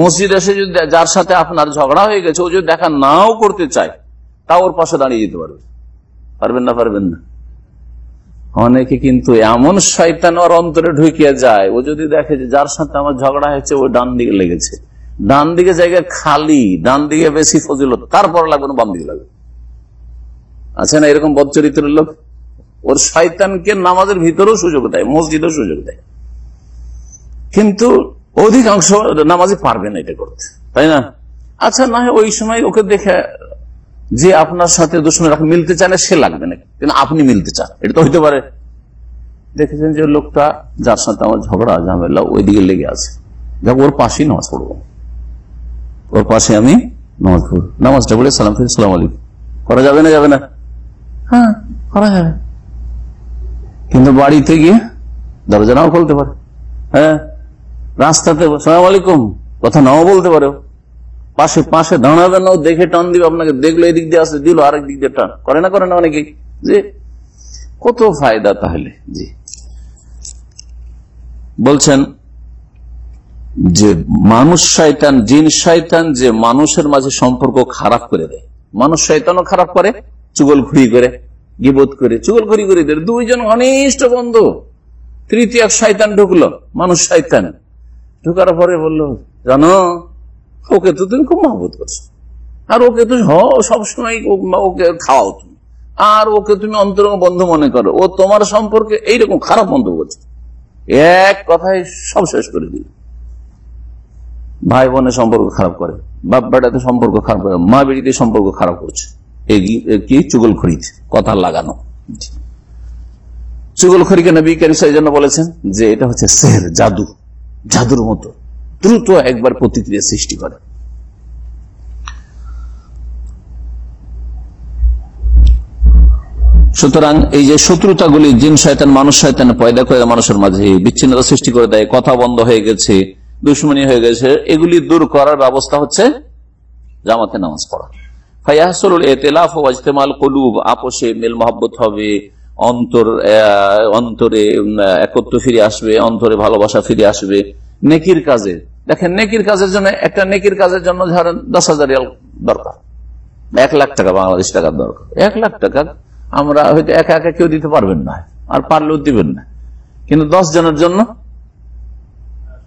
মসজিদ এসে যদি যার সাথে আপনার ঝগড়া হয়ে গেছে, ও যদি দেখা নাও করতে চায় তা ওর পাশে দাঁড়িয়ে যেতে পারবে। পারবেন না পারবেন না। অনেকে কিন্তু এমন শয়তান ওর অন্তরে ঢুকিয়ে যায়, ও যদি দেখে যে যার সাথে আমার ঝগড়া হয়েছে, ও ডান দিকে লেগেছে। ডান দিকে জায়গায় খালি, ডান দিকে বেশি ফজিলত, তারপর লাগবে না বাম দিকে লাগবে আছে না এরকম বদচরিত্রের লোক? ওর শয়তানকে নামাজের ভিতরেও সুযোগ দেয়, মসজিদেও সুযোগ দেয়। কিন্তু অধিকাংশ নামাজি পারবে না এটা করতে, তাই না? আচ্ছা না ওই সময় ওকে দেখে যে আপনার সাথে দুশ্মন রাখ মিলতে চায় না, সে লাগবে না। কিন্তু আপনি মিলতে চান, এটা তো হইতে পারে। দেখেছেন যে লোকটা যার সাথে আমার ঝগড়া, ঝামেলা ওই দিকে লেগে আছে। যাক, ওর পাশেই নামাজ পড়ব। ওর পাশে আমি নামাজ পড়ব। নামাজটা বলে সালাম সালাম আলাইকুম। করা যাবে না যাবে না? হ্যাঁ করা যাবে। কিন্তু বাড়িতে গিয়ে দরজা নাও খুলতে পারে। হ্যাঁ রাস্তাতে সালাম আলাইকুম। কথা নাও বলতে পারে। পাশে পাশে দাঁড়াবে না দেখে টান দিবে, আপনাকে দেখল, এদিক দিয়ে আসে দিল, আরেক দিক দিয়ে টান। করে না করে না অনেকে? জি। কত ফায়দা তাহলে? জি। বলছেন যে মানুষ শয়তান, জিন শয়তান যে মানুষের মাঝে সম্পর্ক খারাপ করে দেয়। মানুষ শয়তানও খারাপ করে চুগল ঘুরি করে গিবোধ করে চুগল ঘুরি করে দেয়। দুইজন ঘনিষ্ঠ বন্ধু। তৃতীয় শয়তান ঢুকলো, মানুষ শয়তান। ঢুকার পরে বলল, জানো ওকে তো তুমি খুব মহবত করছ। আর ওকে তো সবসময় ওকে খাওয়াও তুমি। আর ওকে তুমি অন্তরঙ্গ বন্ধু মনে করো। ও তোমার সম্পর্কে এইরকম খারাপ মন্তব্য করছে। এক কথায় সব শেষ করে দিল। ভাই বোনের সম্পর্ক খারাপ করে বাপ বেটাতে সম্পর্ক খারাপ করে মা বেড়িতে সম্পর্ক খারাপ করছে। কি চুগল খড়িতে কথা লাগানো। চুগল খড়িকে নবী জন্য বলেছেন যে এটা হচ্ছে সেহের, জাদু। জাদুর মতো। দ্রুত একবার প্রতিক্রিয়া সৃষ্টি করে। সুতরাং এই যে শত্রুতাগুলি জিন, শয়তান, মানুষ, শয়তান পয়দা করে মানুষের মাঝে বিচ্ছিন্নতা সৃষ্টি করে দেয়, কথা বন্ধ হয়ে গেছে, দুশ্মনী হয়ে গেছে, এগুলি দূর করার ব্যবস্থা হচ্ছে জামাতে নামাজ পড়া। ফাইয়াসরুল এতেলাফ ও ইজতেমাল কলুব, আপোষে মেল মহব্বত হবে অন্তর অন্তরে একত্র ফিরে আসবে, অন্তরে ভালোবাসা ফিরে আসবে। নেকির কাজে। দেখেন, নেকির কাজের জন্য, একটা নেকির কাজের জন্য ধরেন দশ হাজার দরকার। এক লাখ টাকা, বাংলাদেশ টাকার দরকার। এক লাখ টাকা আমরা হয়তো একা একা কেউ দিতে পারবেন না, আর পারলেও দিবেন না। কিন্তু দশ জনের জন্য,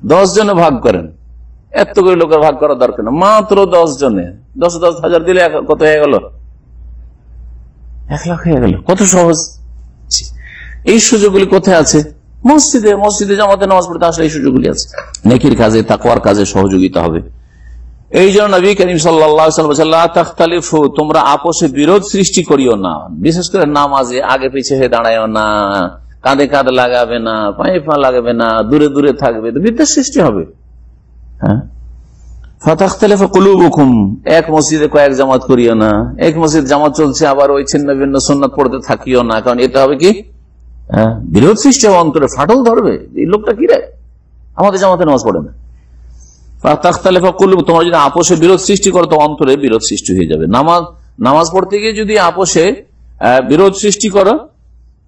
দশ জনে ভাগ করেন। এত করে লোকের ভাগ করা দরকার না। মাত্র দশ জনে। দশ দশ হাজার দিলে কত হয়ে গেল? এক লাখ হয়ে গেল। কত সহজ। এই সুযোগগুলি কোথায় আছে? মসজিদে মসজিদে জামাতে নামাজ পড়তে আসলে এই সুযোগগুলি আছে। নেকির কাজে তাকুয়ার কাজে সহযোগিতা হবে। এই জন্য নবী করিম সাল্লাহ তোমরা আপোষে বিরোধ সৃষ্টি করিও না। বিশেষ করে নামাজে আগে পিছিয়ে হয়ে দাঁড়ায় না। কাঁধে কাঁধে লাগাবে না, পায়ে পা লাগাবে না, দূরে দূরে থাকবে। বিদ্বেষ সৃষ্টি হবে। হ্যাঁ? এক মসজিদে কয়েক জামাত করিও না। এক মসজিদ জামাত চলছে, আবার ওই ছিন্ন ভিন্ন সন্ন্যত পড়তে থাকিও না। কারণ এটা হবে কি? বিরোধ সৃষ্টি হবে অন্তরে ফাটল ধরবে। এই লোকটা কি রে? আমাদের জামাতে নামাজ পড়ে না। তোমরা যদি আপোষে বিরোধ সৃষ্টি করো, তো অন্তরে বিরোধ সৃষ্টি হয়ে যাবে। নামাজ নামাজ পড়তে গিয়ে যদি আপোষে বিরোধ সৃষ্টি করো,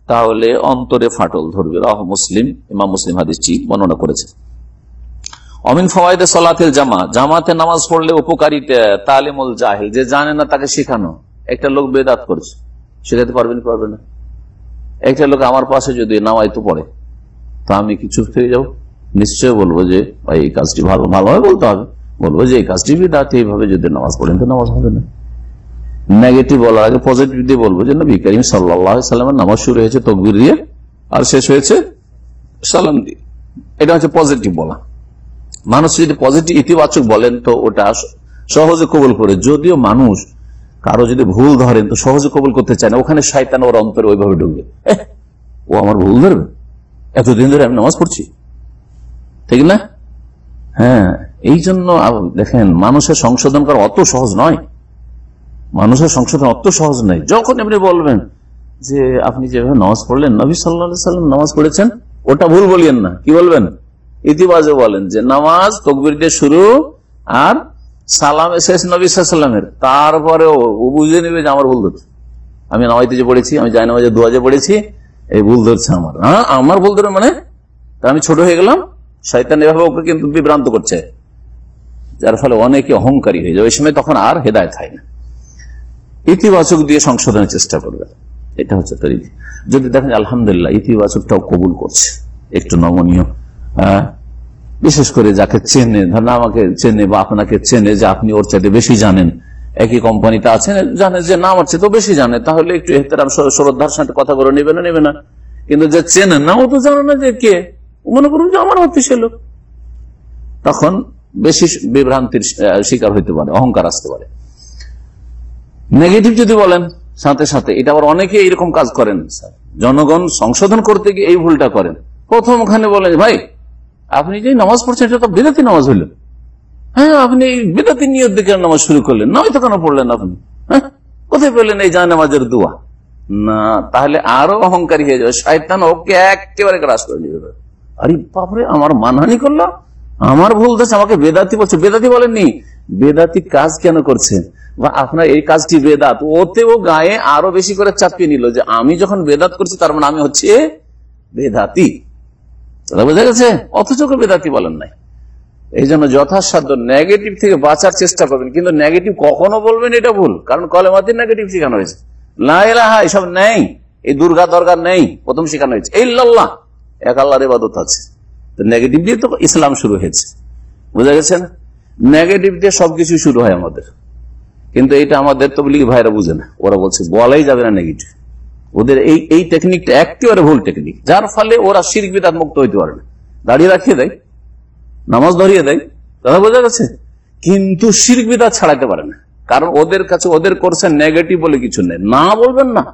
তাহলে অন্তরে ফাটল ধরবে। রাহ মুসলিম, ইমাম মুসলিম হাদিসটি বর্ণনা করেছে। অমিন ফওয়াইদে সলাতের জামা, জামাতে নামাজ পড়লে উপকারিতা, তালিমুল জাহিল, যে জানে না তাকে শেখানো। একটা লোক বেদাত করছে। শেখাতে পারবেন পারবে না? একটা লোক আমার পাশে যদি নামাইতো পড়ে তা আমি কি চুপ থেকে যাব? নিশ্চয় বলব যে, ভাই, এই কাজটি ভালো, ভালোভাবে বলতে হবে। বলব যে, এই কাজটি বিদাত, এইভাবে যদি নামাজ পড়েন তো নামাজ হবে না। নেগেটিভ বলার আগে পজিটিভ দিয়ে বলব যে, নবী করিম সাল্লামের নামাজ শুরু হয়েছে তকবির দিয়ে আর শেষ হয়েছে সালাম দিয়ে। এটা হচ্ছে পজিটিভ বলা। মানুষ যদি পজিটিভ ইতিবাচক বলেন তো ওটা সহজে কবল করে। যদিও মানুষ কারও যদি ভুল ধরেন, তো সহজে কবুল করতে চায় না। ওখানে শয়তান ওর অন্তরে ওইভাবে ঢুকবে। ও আমার ভুল ধরবে? এতদিন ধরে আমি নামাজ পড়ছি। ঠিক না? হ্যাঁ এই জন্য দেখেন, মানুষের সংশোধন করা অত সহজ নয়। মানুষের সংশোধন অত সহজ নয়। যখন আপনি বলবেন যে, আপনি যেভাবে নামাজ পড়লেন, নবী সাল্লা সাল্লাম নামাজ পড়েছেন, ওটা ভুল বলিয়েন না। কি বলবেন? ইতিবাজে বলেন যে, নামাজ তকবির দিয়ে শুরু আর সালাম শেষ নবী সাল্লামের তারপরে ও বুঝে নেবে যে আমার ভুল ধরছে। আমি নামাইতে যে পড়েছি, আমি যাই নামাজে দুয়াজে পড়েছি, এই ভুল ধরছে আমার। হ্যাঁ আমার ভুল ধরে মানে? আমি ছোট হয়ে গেলাম, শয়তান এভাবে ওকে কিন্তু বিভ্রান্ত করছে। যার ফলে অনেকে অহংকারী হয়ে যায়। ওই সময় তখন আর হেদায়ত হয় না। ইতিবাচক দিয়ে সংশোধনের চেষ্টা করবে। এটা হচ্ছে তরিক। যদি দেখেন আলহামদুলিল্লাহ, ইতিবাচকটাও কবুল করছে। একটু নমনীয়। বিশেষ করে যাকে চেনে, ধরেন আমাকে চেনে বা আপনাকে চেনে যে আপনি ওর চাইতে বেশি জানেন, একই কোম্পানিতে আছেন, জানে যে না, আমার চেয়ে তো বেশি জানে, তাহলে একটু এহতেরাম শ্রদ্ধার সাথে কথা করে নেবে না নেবে না। কিন্তু যে চেনে না, ও তো জানে না যে কে। মনে করুন যে আমার হচ্ছে লোক। তখন বেশি বিভ্রান্তির শিকার হইতে পারে, অহংকার আসতে পারে। নেগেটিভ যদি বলেন, সাথে সাথে, এটা আবার অনেকে এইরকম কাজ করেন জনগণ সংশোধন করতে গিয়ে এই ভুলটা করেন। প্রথম ওখানে বলেন, ভাই আপনি যে নামাজ পড়ছেন এটা তো বেদাতি নামাজ হইল। হ্যাঁ আপনি বেদাতি নিয়ত দেখে নামাজ শুরু করলেন। নয় তো কেন পড়লেন আপনি? হ্যাঁ? কোথায় পেলেন এই যা নামাজের দোয়া? না, তাহলে আরও অহংকারী হয়ে যাবে। শায়তান ওকে একেবারে গ্রাস করে নিয়ে আরে বাপরে, আমার মানহানি করল? আমার ভুল দেশ আমাকে বেদাতি বলছে। বেদাতি বলেননি। বেদাতি কাজ কেন করছেন বা আপনার এই কাজটি বেদাত। ওতেও গায়ে আরও বেশি করে চাপিয়ে নিল যে আমি যখন বেদাত করছি, তার মানে আমি হচ্ছে বেদাতি। বোঝা গেছে অথচ বেদাতি বলেন নাই। এই জন্য যথাসাধ্য নেগেটিভ থেকে বাঁচার চেষ্টা করবেন, কিন্তু নেগেটিভ কখনো বলবেন এটা ভুল, কারণ কলেমাতির নেগেটিভ শেখানো হয়েছে। লাহা এসব নেই, এই দুর্গা দরগা নেই, প্রথম শেখানো হয়েছে। এই লাল্লাহ এক আল্লাহর ইবাদত আছে। তো নেগেটিভ দিয়ে তো ইসলাম শুরু হয়েছে। বুঝা গেছে না? নেগেটিভ দিয়ে সবকিছু শুরু হয় আমাদের। কিন্তু এটা আমাদের তবলিগ ভাইরা বুঝে না। ওরা বলছে, বলাই যাবে না নেগেটিভ ওদের এই এই টেকনিকটা একেবারে ভুল টেকনিক যার ফলে ওরা শির বিদাত মুক্ত হইতে পারে না। দাঁড়িয়ে রাখিয়ে দেয়, নামাজ ধরিয়ে দেয়, কথা বোঝা গেছে? কিন্তু শির্ক বিদাত ছাড়াতে পারে না। কারণ ওদের কাছে ওদের করছে নেগেটিভ বলে কিছু নেই। না বলবেন না।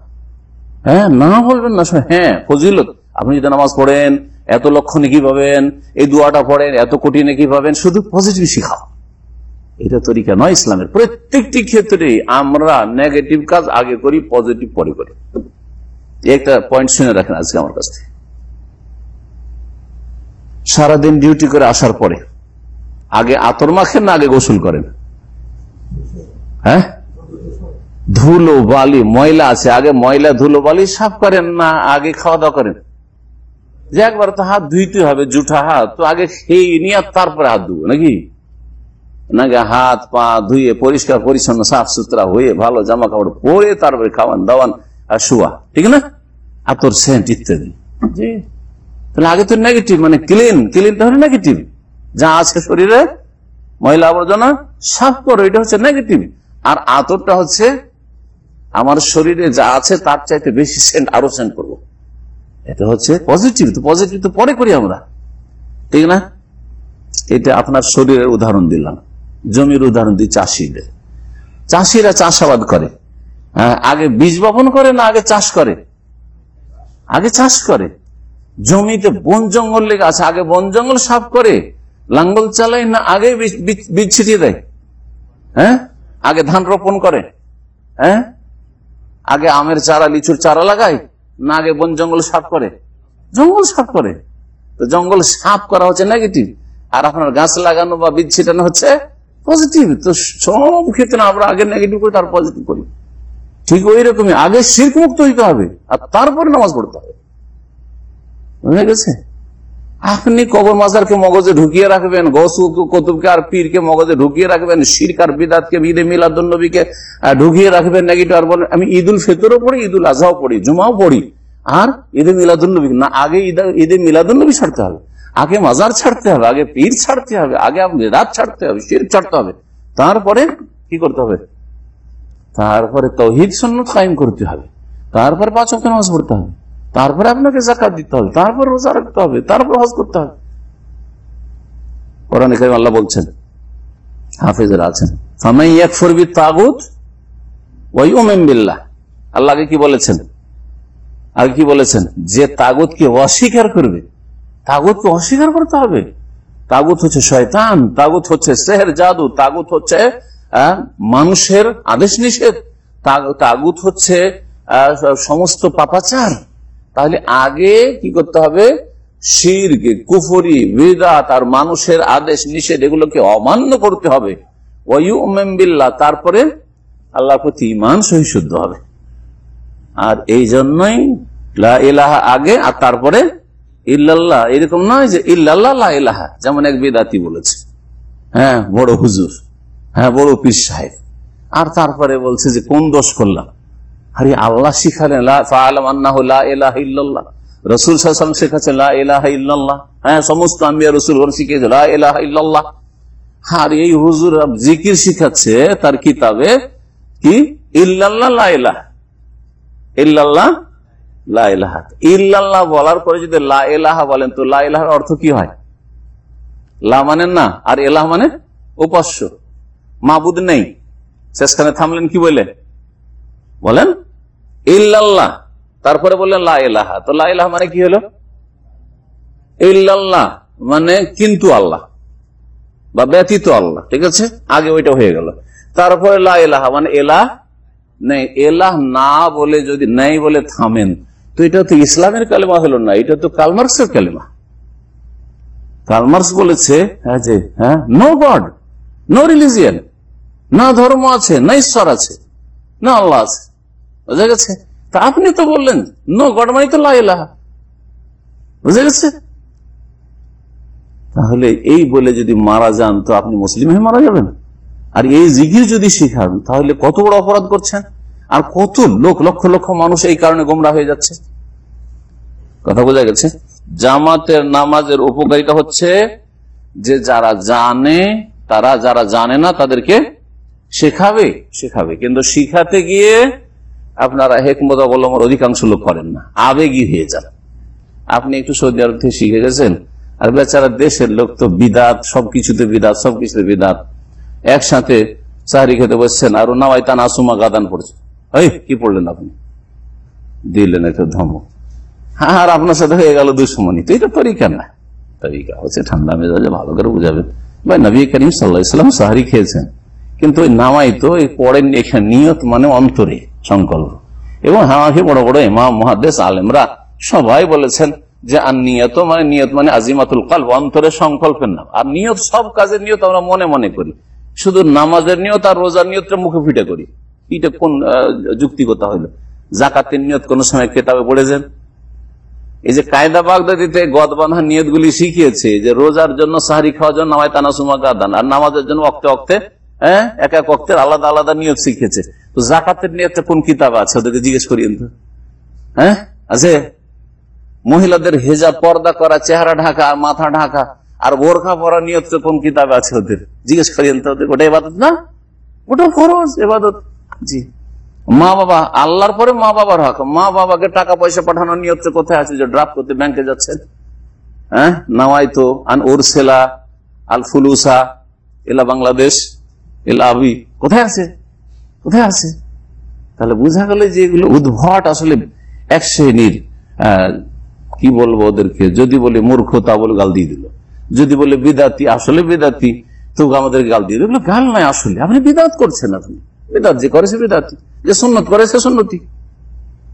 হ্যাঁ না বলবেন না। হ্যাঁ ফজিলত। আপনি যদি নামাজ পড়েন, এত লক্ষ্য নাকি পাবেন, এই দুয়াটা পড়েন, এত কোটি নাকি পাবেন, শুধু পজিটিভ শিখাও। এটা তরিকা নয় ইসলামের। প্রত্যেকটি ক্ষেত্রে আমরা নেগেটিভ কাজ আগে করি পজিটিভ পরে করি। একটা পয়েন্ট শুনে রাখেন আজকে আমার কাছ থেকে। সারাদিন ডিউটি করে আসার পরে, আগে আতর মাখেন না, আগে গোসল করেন? হ্যাঁ? ধুলো বালি, ময়লা আছে, আগে ময়লা, ধুলো বালি সাফ করেন না, আগে খাওয়া দাওয়া করেন। যে একবার তো হাত ধুইতে হবে, জুঠা হাত, তো আগে খেয়ে নিয়ে তারপরে হাত ধুবো, নাকি? নাকি হাত, পা ধুয়ে পরিষ্কার, পরিচ্ছন্ন সাফ সুতরা হয়ে ভালো জামা কাপড় পরে তারপরে খাওয়ান দাওয়ান শোয়া ঠিক না? আতর সেন্ট ইত্যাদি। জি। তাহলে আগে তো নেগেটিভ মানে ক্লিন ক্লিন তাহলে নেগেটিভ যা আছে শরীরে ময়লা আবর্জনা সাফ করো এটা হচ্ছে নেগেটিভ আর আতরটা হচ্ছে আমার শরীরে যা আছে তার চাইতে বেশি সেন্ট আরও সেন্ট করব। এটা হচ্ছে পজিটিভ তো পজিটিভ তো পরে করি আমরা। ঠিক না? এটা আপনার শরীরের উদাহরণ দিলাম। জমির উদাহরণ দিই চাষিদের। চাষিরা চাষাবাদ করে। আগে বীজ বপন করে না আগে চাষ করে? আগে চাষ করে। জমিতে বন জঙ্গল লেগে আছে, আগে বন জঙ্গল সাফ করে, লাঙ্গল চালায় না আগে বীজ ছিটিয়ে দেয়। হ্যাঁ? আগে ধান রোপণ করে। হ্যাঁ? আগে আমের চারা, লিচুর চারা লাগায়, না আগে বন জঙ্গল সাফ করে। জঙ্গল সাফ করে। তো জঙ্গল সাফ করা হচ্ছে নেগেটিভ আর আপনার গাছ লাগানো বা বীজ ছিটানো হচ্ছে পজিটিভ তো সব ক্ষেত্রে আমরা আগে নেগেটিভ করি তার পজিটিভ করি। ঠিক ওই রকমই আগে শির্ক মুক্ত হইতে হবে আর তারপরে নামাজ পড়তে হবে। বুঝে গেছে? আপনি কবর মাজারকে মগজে ঢুকিয়ে রাখবেন গসু কতুবকে আর পীরকে মগজে ঢুকিয়ে রাখবেন শিরক আর বিদাতকে ঈদে মিলাদুল নবীকে আহ, ঢুকিয়ে রাখবেন নাকি আর বলেন আমি ঈদুল ফিতরও পড়ি ঈদুল আজহাও পড়ি জুমাও পড়ি। আর ঈদে মিলাদুল নবী না আগে ঈদে- ঈদে মিলাদুল নবী ছাড়তে হবে। আগে মাজার ছাড়তে হবে আগে পীর ছাড়তে হবে আগে রাত ছাড়তে হবে শির ছাড়তে হবে। তারপরে কি করতে হবে? তারপরে তৌহিদ সন্ন্যত কায়েম করতে হবে। তারপরে পাঁচ অক্ট নামাজ পড়তে হবে। তারপরে আপনাকে জাকাত দিতে হবে। তারপর রোজা রাখতে হবে। তারপর হজ করতে হবে। কোরআন কারিম আল্লাহ বলছেন কি বলেছেন? কি বলেছেন? যে অস্বীকার করবে, তাগুতকে অস্বীকার করতে হবে। তাগুত হচ্ছে শয়তান, তাগুত হচ্ছে সেহের জাদু, তাগুত হচ্ছে মানুষের আদেশ নিষেধ। তাগুত হচ্ছে সমস্ত পাপাচার। তাহলে আগে কি করতে হবে? শির্ক, কুফরি বেদাত আর মানুষের আদেশ নিষেধ, এগুলোকে অমান্য করতে হবে। ওয়ুমিল্লা তারপরে আল্লাহর প্রতি ইমান সহিশুদ্ধ হবে। আর এই জন্যই ইলাহা আগে, আর তারপরে ইল্লাল্লাহ। এরকম নয় যে ইল্লাল্লাহ ইলাহা, যেমন এক বেদাতি বলেছে। হ্যাঁ বড় হুজুর। হ্যাঁ বড় পীর সাহেব। আর তারপরে বলছে যে, কোন দোষ করলাম? আরে, আল্লাহ শিখালেন রাসূল ইল্লাল্লাহ। হ্যাঁ সমস্ত আম্বিয়া রাসূল আর এই হুজুর জিকির শিখাচ্ছে, তার কিতাবে কি? বলার পরে যদি লা ইলাহা বলেন, তো লা ইলাহার অর্থ কি হয়? লা মানে না, আর এলাহ মানে উপাস্য। মাবুদ নেই। শেষখানে থামলেন কি বললেন বলেন, ইল্লাল্লাহ। তারপরে বললেন, লা ইলাহা। তো লা ইলাহা মানে কি হলো? ইল্লাল্লাহ মানে কিন্তু আল্লাহ বা ব্যতীত আল্লাহ, ঠিক আছে? আগে ওইটা হয়ে গেল। তারপরে লা ইলাহা মানে এলাহ নেই। এলাহ না বলে যদি নেই বলে থামেন, তো এটা তো ইসলামের কালেমা হলো না, এটা তো কালমার্কসের কালেমা। কালমার্স বলেছে হ্যাঁ যে হ্যাঁ নো গড, নো রিলিজিয়ান। না ধর্ম আছে, না ঈশ্বর আছে, না আল্লাহ আছে। বুঝা গেছে? তা আপনি তো বললেন, নো গড মানে তো লাহা বুঝা গেছে? তাহলে এই বলে যদি মারা যান, তো আপনি মুসলিম হয়ে মারা যাবেন। আর এই জিগির যদি শিখান, তাহলে কত বড় অপরাধ করছেন? আর কত লোক, লক্ষ লক্ষ মানুষ এই কারণে গোমরা হয়ে যাচ্ছে? কথা বোঝা গেছে? জামাতের নামাজের উপকারিতা হচ্ছে যে যারা জানে, তারা যারা জানে না, তাদেরকে শেখাবে শেখাবে। কিন্তু শিখাতে গিয়ে আপনারা হেকমত অবলম্বন অধিকাংশ লোক করেন না। আবেগী হয়ে যান। আপনি একটু সৌদি আরব থেকে শিখে গেছেন? আর বেচারা দেশের লোক তো বিদাত, সবকিছুতে বিদাত সবকিছুতে বিদাত। একসাথে চাহারি খেতে বসছেন, আর নামাই তান আসুমা গাদান পড়ছে। এই, কি পড়লেন আপনি? দিলেন একটা ধমক। আর আপনার সাথে হয়ে গেল দুশ্মনী। তো এটা তরিকা না। তরিকা হচ্ছে ঠান্ডা মেজাজে ভালো করে বুঝাবেন। ভাই, নবী করিম সাল্লাহ ইসলাম সাহারি খেয়েছেন। কিন্তু নামাই তো পড়েন এখানে নিয়ত মানে অন্তরে সংকল্প। এবং হামাকে বড় বড় ইমাম মহাদেশ আলেমরা সবাই বলেছেন যে আর নিয়ত মানে নিয়ত মানে আজিমাতুল কাল অন্তরে সংকল্পের নাম। আর নিয়ত সব কাজের নিয়ত আমরা মনে মনে করি। শুধু নামাজের নিয়ত আর রোজার নিয়তটা মুখে ফিটে করি। এটা কোন আহ, যুক্তিকতা হইল? জাকাতের নিয়ত কোন সময় কেতাবে পড়েছেন এই যে কায়দা বাগদাদিতে গদ বাঁধা নিয়ত গুলি শিখিয়েছে যে রোজার জন্য সাহারি খাওয়ার জন্য নামায় তানাসুমা গাদান আর নামাজের জন্য অক্তে অক্তে হ্যাঁ? এক এক অক্তের আলাদা আলাদা নিয়ত শিখিয়েছে তো জাকাতের নিয়তটা কোন কিতাব আছে? ওদেরকে জিজ্ঞেস করি তো হ্যাঁ? আছে? মহিলাদের হেজা পর্দা করা, চেহারা ঢাকা আর মাথা ঢাকা, আর বোরখা পরা নিয়ত কোন কিতাবে আছে ওদের? জিজ্ঞেস করিয়েন তো ওদের ওটা এবাদত না? ওটা খরচ এবাদত জি। মা বাবা, আল্লাহর পরে মা বাবার হক। মা বাবাকে টাকা পয়সা পাঠানোর নিয়ত কোথায় আছে? যে ড্রাফট করতে ব্যাংকে যাচ্ছেন। হ্যাঁ? নাওয়াইতো, আন ওরসেলা আল ফুলুসা, এলা বাংলাদেশ। এলা কোথায় আছে? কোথায় আছে? তাহলে বোঝা গেল যে এগুলো উদ্ভট আসলে এক শ্রেণির কি বলব ওদেরকে? যদি বলে মূর্খ, তা বলে গাল দিয়ে দিল। যদি বলে বিদাতি, আসলে বিদাতি, তো আমাদের গাল দিয়ে দিল। গাল নয় আসলে। আপনি বিদাত করছেন আপনি। বিদাত যে করেছে বিদাতি। যে সুন্নত করেছে সুন্নতি।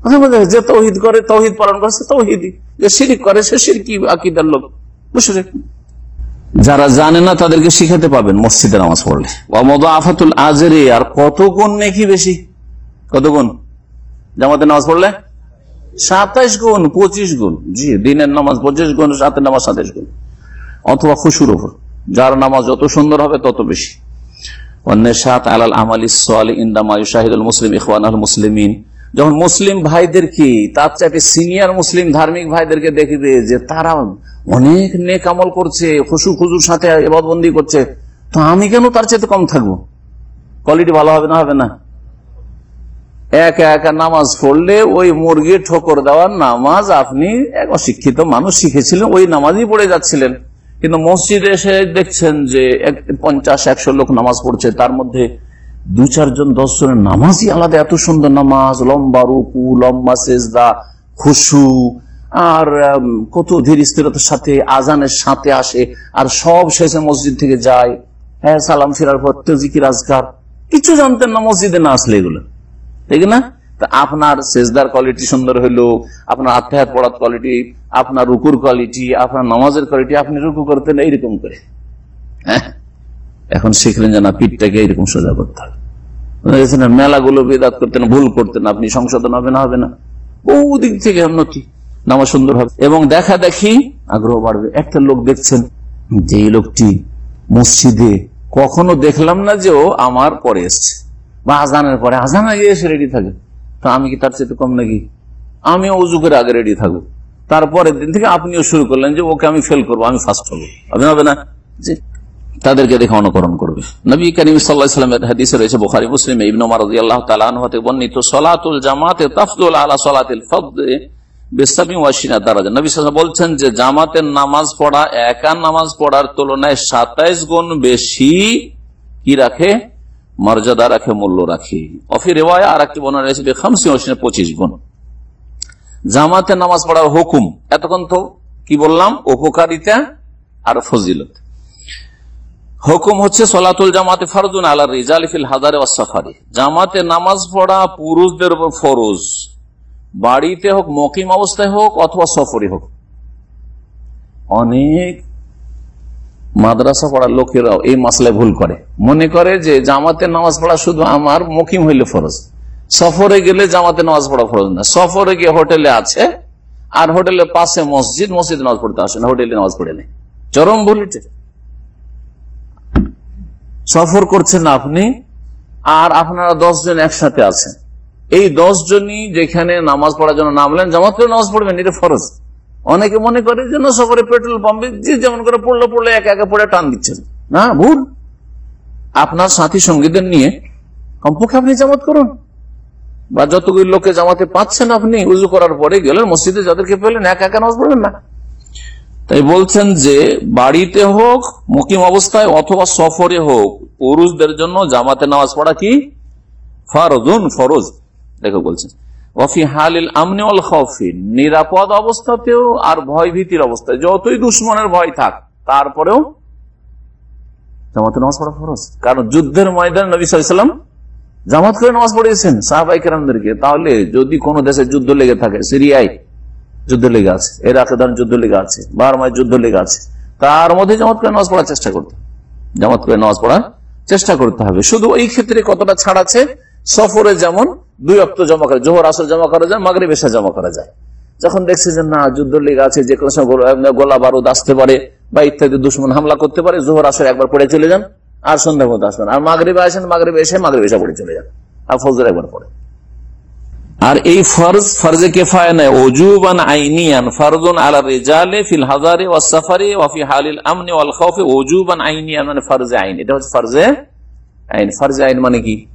কথা বোঝা যে তৌহিদ করে, তৌহিদ পালন করে সে তৌহিদি। যে শিরিক করে সে সিরকি আকিদার লোক। বুঝলে যারা জানে না তাদেরকে শিখাতে পাবেন মসজিদে নামাজ পড়লে। আফাতুল আজরে, আর কত গুণ নাকি বেশি? কত গুণ? জামাতে নামাজ পড়লে? সাতাইশ গুণ, পঁচিশ গুণ। জি, দিনের নামাজ পঁচিশ গুণ, রাতের নামাজ সাতাইশ গুণ। অথবা খুশুর ওপর যার নামাজ যত সুন্দর হবে, তত বেশি। অন্যের আলাল আমালি সোয়ালি ইন্দামায়ু শাহিদুল মুসলিম ইখওয়ান মুসলিমিন। যখন মুসলিম ভাইদেরকে তার চাইতে সিনিয়র মুসলিম ধার্মিক ভাইদেরকে দেখবে যে তারা অনেক নেক আমল করছে, খুশু খুজুর সাথে এবাদবন্দি করছে, তো আমি কেন তার চাইতে কম থাকব? কোয়ালিটি ভালো হবে না হবে না? একা একা নামাজ পড়লে ওই মুরগি ঠোকর দেওয়ার নামাজ আপনি এক অশিক্ষিত মানুষ শিখেছিলেন, ওই নামাজই পড়ে যাচ্ছিলেন। কিন্তু মসজিদে এসে দেখছেন যে পঞ্চাশ, একশো লোক নামাজ পড়ছে, তার মধ্যে দু চারজন, দশ জনের নামাজই আলাদা। এত সুন্দর নামাজ, লম্বা রুকু, লম্বা সেজদা, খুশু, আর কত ধীর স্থিরতার সাথে, আজানের সাথে আসে, আর সব শেষে মসজিদ থেকে যায়। হ্যাঁ সালাম ফিরার পর তেজিকির আজকার। কিছু জানতেন না, মসজিদে না আসলে এগুলো। ঠিক না? তা আপনার সেজদার কোয়ালিটি সুন্দর হইল, আপনার আত্মাহাত পড়ার কোয়ালিটি আপনার রুকুর কোয়ালিটি আপনার নামাজের কোয়ালিটি আপনি রুকু করতেন এইরকম করে। হ্যাঁ? এখন শিখলেন যে না, পিঠটাকে এইরকম সোজা করতে হবে? মেলাগুলো বেদাত করতেন, ভুল করতেন, আপনি সংশোধন হবে না হবে না। বহু দিক থেকে উন্নতি, নামাজ সুন্দর হবে। এবং দেখা দেখি আগ্রহ বাড়বে। একটা লোক দেখছেন, যে লোকটি মসজিদে কখনো দেখলাম না যে ও আমার পরে এসছে। বা আজানের পরে, আজান আগে এসে রেডি থাকে। তো আমি কি তার চেয়ে কম নাকি? আমি উজু আগে রেডি থাকব। তারপরের দিন থেকে আপনিও শুরু করলেন যে ওকে আমি ফেল করব, আমি ফার্স্ট হব। হবে না জি তাদেরকে দেখে অনুকরণ করবে। নবী করিম সাল্লাহামের হাদিসে রয়েছে, বোখারি, মুসলিম, ইবনু মারদি আল্লাহ তালান হতে বর্ণিত, সলাতুল জামাতে তাফদুল আলা সলাতিল ফদে বলছেন যে, জামাতের নামাজ পড়া, একা নামাজ পড়ার তুলনায় সাতাইশ গুণ বেশি কি রাখে? মর্যাদা রাখে, মূল্য রাখে। অফি রেওয়ায় আর একটি বর্ণনা রয়েছে খামসি ওয়াসিনা পঁচিশ গুণ। জামাতে নামাজ পড়ার হুকুম, এতক্ষণ তো কি বললাম? উপকারিতা আর ফজিলত। হুকুম হচ্ছে সলাতুল জামাতে ফরজুন আলা রিজাল ফিল হাজারে সাফারি। জামাতে নামাজ পড়া পুরুষদের উপর ফরজ। বাড়িতে হোক, মকিম অবস্থায় হোক, অথবা সফরে হোক। অনেক মাদ্রাসা পড়ার লোকেরাও এই মাসলায় ভুল করে। মনে করে যে জামাতে নামাজ পড়া শুধু আমার মকিম হইলে ফরজ। সফরে গেলে জামাতে নামাজ পড়া ফরজ না। সফরে গিয়ে হোটেলে আছে, আর হোটেলের পাশে মসজিদ মসজিদ নামাজ পড়তে আসে না, হোটেলে নামাজ পড়ে নেই। চরম ভুল এটা। সফর করছেন আপনি আর আপনারা দশ জন একসাথে আছেন। এই দশ জনই যেখানে নামাজ পড়ার জন্য নামলেন জামাত করে নামাজ পড়বেন, এটা ফরজ। অনেকে মনে করে যে, না, সফরে পেট্রোল পাম্পে যে যেমন করে পড়ল পড়ল, একে একে পড়ে টান দিচ্ছেন। না, ভুল। আপনার সাথী সঙ্গীদের নিয়ে কমপক্ষে আপনি জামাত করুন। বা যতগুলি লোকে জামাতে পাচ্ছেন আপনি, উজু করার পরে গেলেন মসজিদে, যাদেরকে পেলেন, একা একা নামাজ পড়বেন না। তাই বলছেন যে, বাড়িতে হোক, মুকিম অবস্থায় অথবা সফরে হোক, পুরুষদের জন্য জামাতে নামাজ পড়া কি? ফরজুন, ফরজ। দেখো বলছেন ওয়াফি হালিল আমনি অল নিরাপদ অবস্থাতেও আর ভয় ভীতির অবস্থায়। যতই দুশ্মনের ভয় থাক, তারপরেও জামাতে নামাজ পড়া ফরজ। কারণ যুদ্ধের ময়দান নবী জামাত করে নামাজ পড়িয়েছেন সাহাবাই কেরামদেরকে। তাহলে যদি কোনো দেশে যুদ্ধ লেগে থাকে, সিরিয়ায় যুদ্ধ লেগে আছে এরাকে ধরেন যুদ্ধ লেগে আছে, বারমায় যুদ্ধ লেগে আছে, তার মধ্যে জামাত করে নামাজ পড়ার চেষ্টা করতে জামাত করে নামাজ পড়ার চেষ্টা করতে হবে। শুধু এই ক্ষেত্রে কতটা ছাড় আছে? সফরে যেমন দুই অক্ট জমা করে, জোহর আসর জমা করা যায় মাগরে বেশা জমা করা যায়। যখন দেখছে যে না যুদ্ধ লেগে আছে, যে কোনো সময় গোলা- বারুদ আসতে পারে বা ইত্যাদি, দুশ্মন হামলা করতে পারে, জোহর আসর একবার পড়ে চলে যান, আর সন্ধ্যা মতো আসবেন আর মাগরীবে আসেন, মাগরীবে এসে মাগরীবে এসে পড়ে চলে যান। আর ফজর একবার পড়ে। আর এই ফরজ, ফরজে মানে ফরজে আইন। ফরজে আইন। ফরজে আইন মানে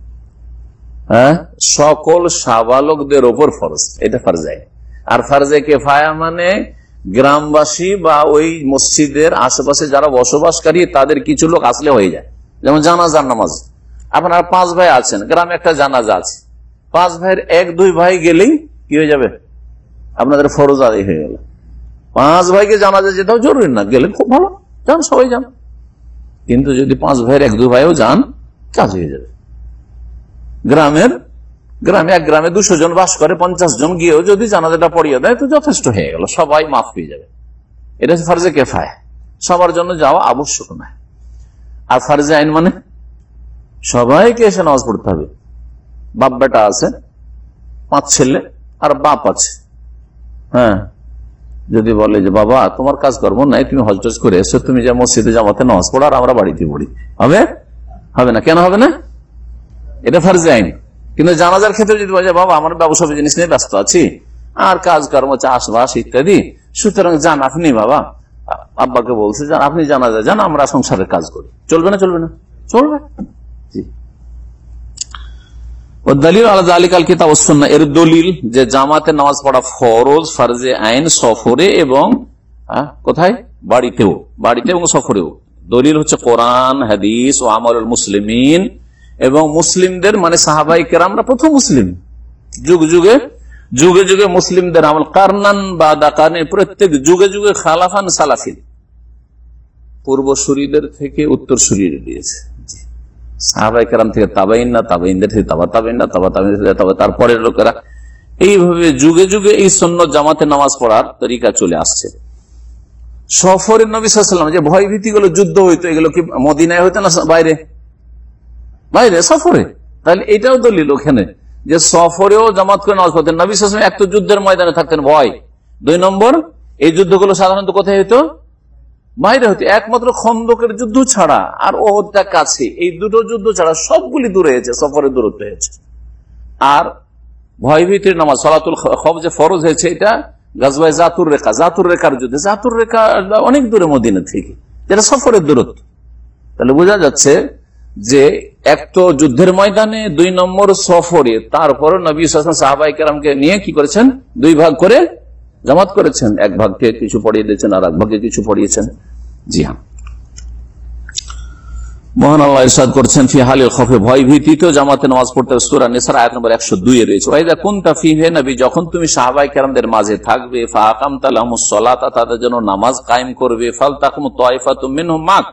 হ্যাঁ? সকল সাবালকদের ওপর ফরজ। এটা ফারজাই আর ফারজে কেফায়া মানে গ্রামবাসী বা ওই মসজিদের আশেপাশে যারা বসবাসকারী, তাদের কিছু লোক আসলে হয়ে যায়। যেমন জানাজার নামাজ। আপনার পাঁচ ভাই আছেন, গ্রামে একটা জানাজা আছে। পাঁচ ভাইয়ের এক, দুই ভাই গেলেই কি হয়ে যাবে? আপনাদের ফরজ আদায় হয়ে গেল। পাঁচ ভাইকে জানাজা যেটাও জরুরি না, গেলে খুব ভালো। যান, সবাই যান। কিন্তু যদি পাঁচ ভাইয়ের এক, দুই ভাইও যান, কাজ হয়ে যাবে। গ্রামের, গ্রামে এক গ্রামে দুশো জন বাস করে, পঞ্চাশ জন গিয়েও যদি জানাজাটা পড়িয়ে দেয়, তো যথেষ্ট হয়ে গেল, সবাই মাফ পেয়ে যাবে। এটা হচ্ছে ফার্জে কেফায়। সবার জন্য যাওয়া আবশ্যক নয়। আর ফার্জে আইন মানে সবাইকে এসে নামাজ পড়তে হবে। বাপ বেটা আছে, পাঁচ ছেলে আর বাপ আছে। হ্যাঁ যদি বলে যে, বাবা, তোমার কাজ করব নাই, তুমি হজ টজ করে এসো, তুমি যে মসজিদে, জামাতে নামাজ পড়ো আর আমরা বাড়িতে পড়ি। হবে? হবে না। কেন হবে না? এটা ফার্জে আইন। কিন্তু জানাজার ক্ষেত্রে যদি বলে, বাবা, আমার ব্যবসা জিনিস নিয়ে ব্যস্ত আছি, আর কাজ কর্ম চাষবাস ইত্যাদি, সুতরাং যান আপনি, বাবা। আব্বাকে বলছে, যান, আপনি জানাজা যান, আমরা সংসারের কাজ করি। চলবে না চলবে না? চলবে। জি। দলিল আলাদা এর দলিল যে জামাতে নামাজ পড়া ফরজ, ফারজে আইন, সফরে এবং কোথায়? বাড়িতেও। বাড়িতে এবং সফরেও। দলিল হচ্ছে কোরআন, হাদিস ও আমল মুসলিমিন। এবং মুসলিমদের মানে সাহাবাই কেরামরা প্রথম মুসলিম। যুগ যুগে যুগে যুগে মুসলিমদের আমল কারনান বা দাকানে প্রত্যেক যুগে যুগে খালাফান সালাফিন। পূর্বসূরীদের থেকে উত্তর সূরিয়ে দিয়েছে। সাহাবাই কেরাম থেকে তাবাইন না তাবাইনদের থেকে তাবা তাবাইন না, তাবা তাবাইন থেকে তাবা, তারপরের লোকেরা এইভাবে যুগে যুগে এই সন্ন্য জামাতে নামাজ পড়ার তরিকা চলে আসছে। সফরের নবী যে ভয় ভীতি গুলো যুদ্ধ হইতো, এগুলো কি মদিনায় হইতো না বাইরে? বাইরে, সফরে। তাহলে এটাও দলিল ওখানে যে সফরেও জামাত করে নামাজ পড়তেন। নবী সাল্লাম এক তো যুদ্ধের ময়দানে থাকতেন ভয়। দুই নম্বর, এই যুদ্ধগুলো সাধারণত কোথায় হইতো? বাইরে হইতো একমাত্র খন্দকের যুদ্ধ ছাড়া আর ওহদটা কাছে। এই দুটো যুদ্ধ ছাড়া সবগুলি দূরে হয়েছে, সফরের দূরত্ব হয়েছে। আর ভয়ভীতির নামাজ, সলাতুল খব যে ফরজ হয়েছে এটা গাজবাই জাতুর রেখা, জাতুর রেখার যুদ্ধে। জাতুর রেখা অনেক দূরে মদিনা থেকে, যেটা সফরের দূরত্ব। তাহলে বোঝা যাচ্ছে যে এক তো যুদ্ধের ময়দানে দুই নম্বর সফরে, তারপর নবী সাহাবাই কেরামকে নিয়ে কি করেছেন? দুই ভাগ করে জামাত করেছেন। এক ভাগকে কিছু পড়িয়ে দিয়েছেন আর এক ভাগকে কিছু পড়িয়েছেন। জি হ্যাঁ। আল্লাহ করছেন খফে ভয় জামাতে নামাজ পড়তে সূরা নিসার আয়াত নম্বর 102 এ রয়েছে। ওয়াইদা কুনতা ফিহি নবী, যখন তুমি সাহাবায়ে কেরামদের মাঝে থাকবে সালাতা, তাদের জন্য নামাজ কায়েম করবে। ফালতাকুম তায়ফাতুম মিনহুম মাক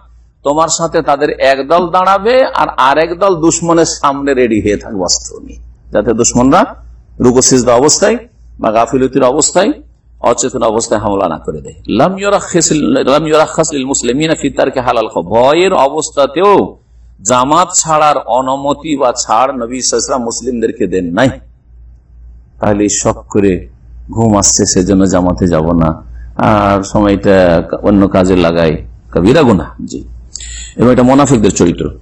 তোমার সাথে তাদের একদল দাঁড়াবে আর আরেক দল দুশ্মনের সামনে রেডি হয়ে থাকবে অস্ত্র নিয়ে। যাতে দুশ্মনরা রুকু সিজদা অবস্থায় বা গাফিলতির অবস্থায় অচেতন অবস্থায় হামলা না করে দেয়। হালাল ভয়ের অবস্থাতেও জামাত ছাড়ার অনুমতি বা ছাড় নবী সালাম মুসলিমদেরকে দেন নাই। তাহলে শখ করে ঘুম আসছে, সেজন্য জামাতে যাব না। আর সময়টা অন্য কাজে লাগাই কবিরা গুনা জি। এবং এটা মোনাফিকদের চরিত্র।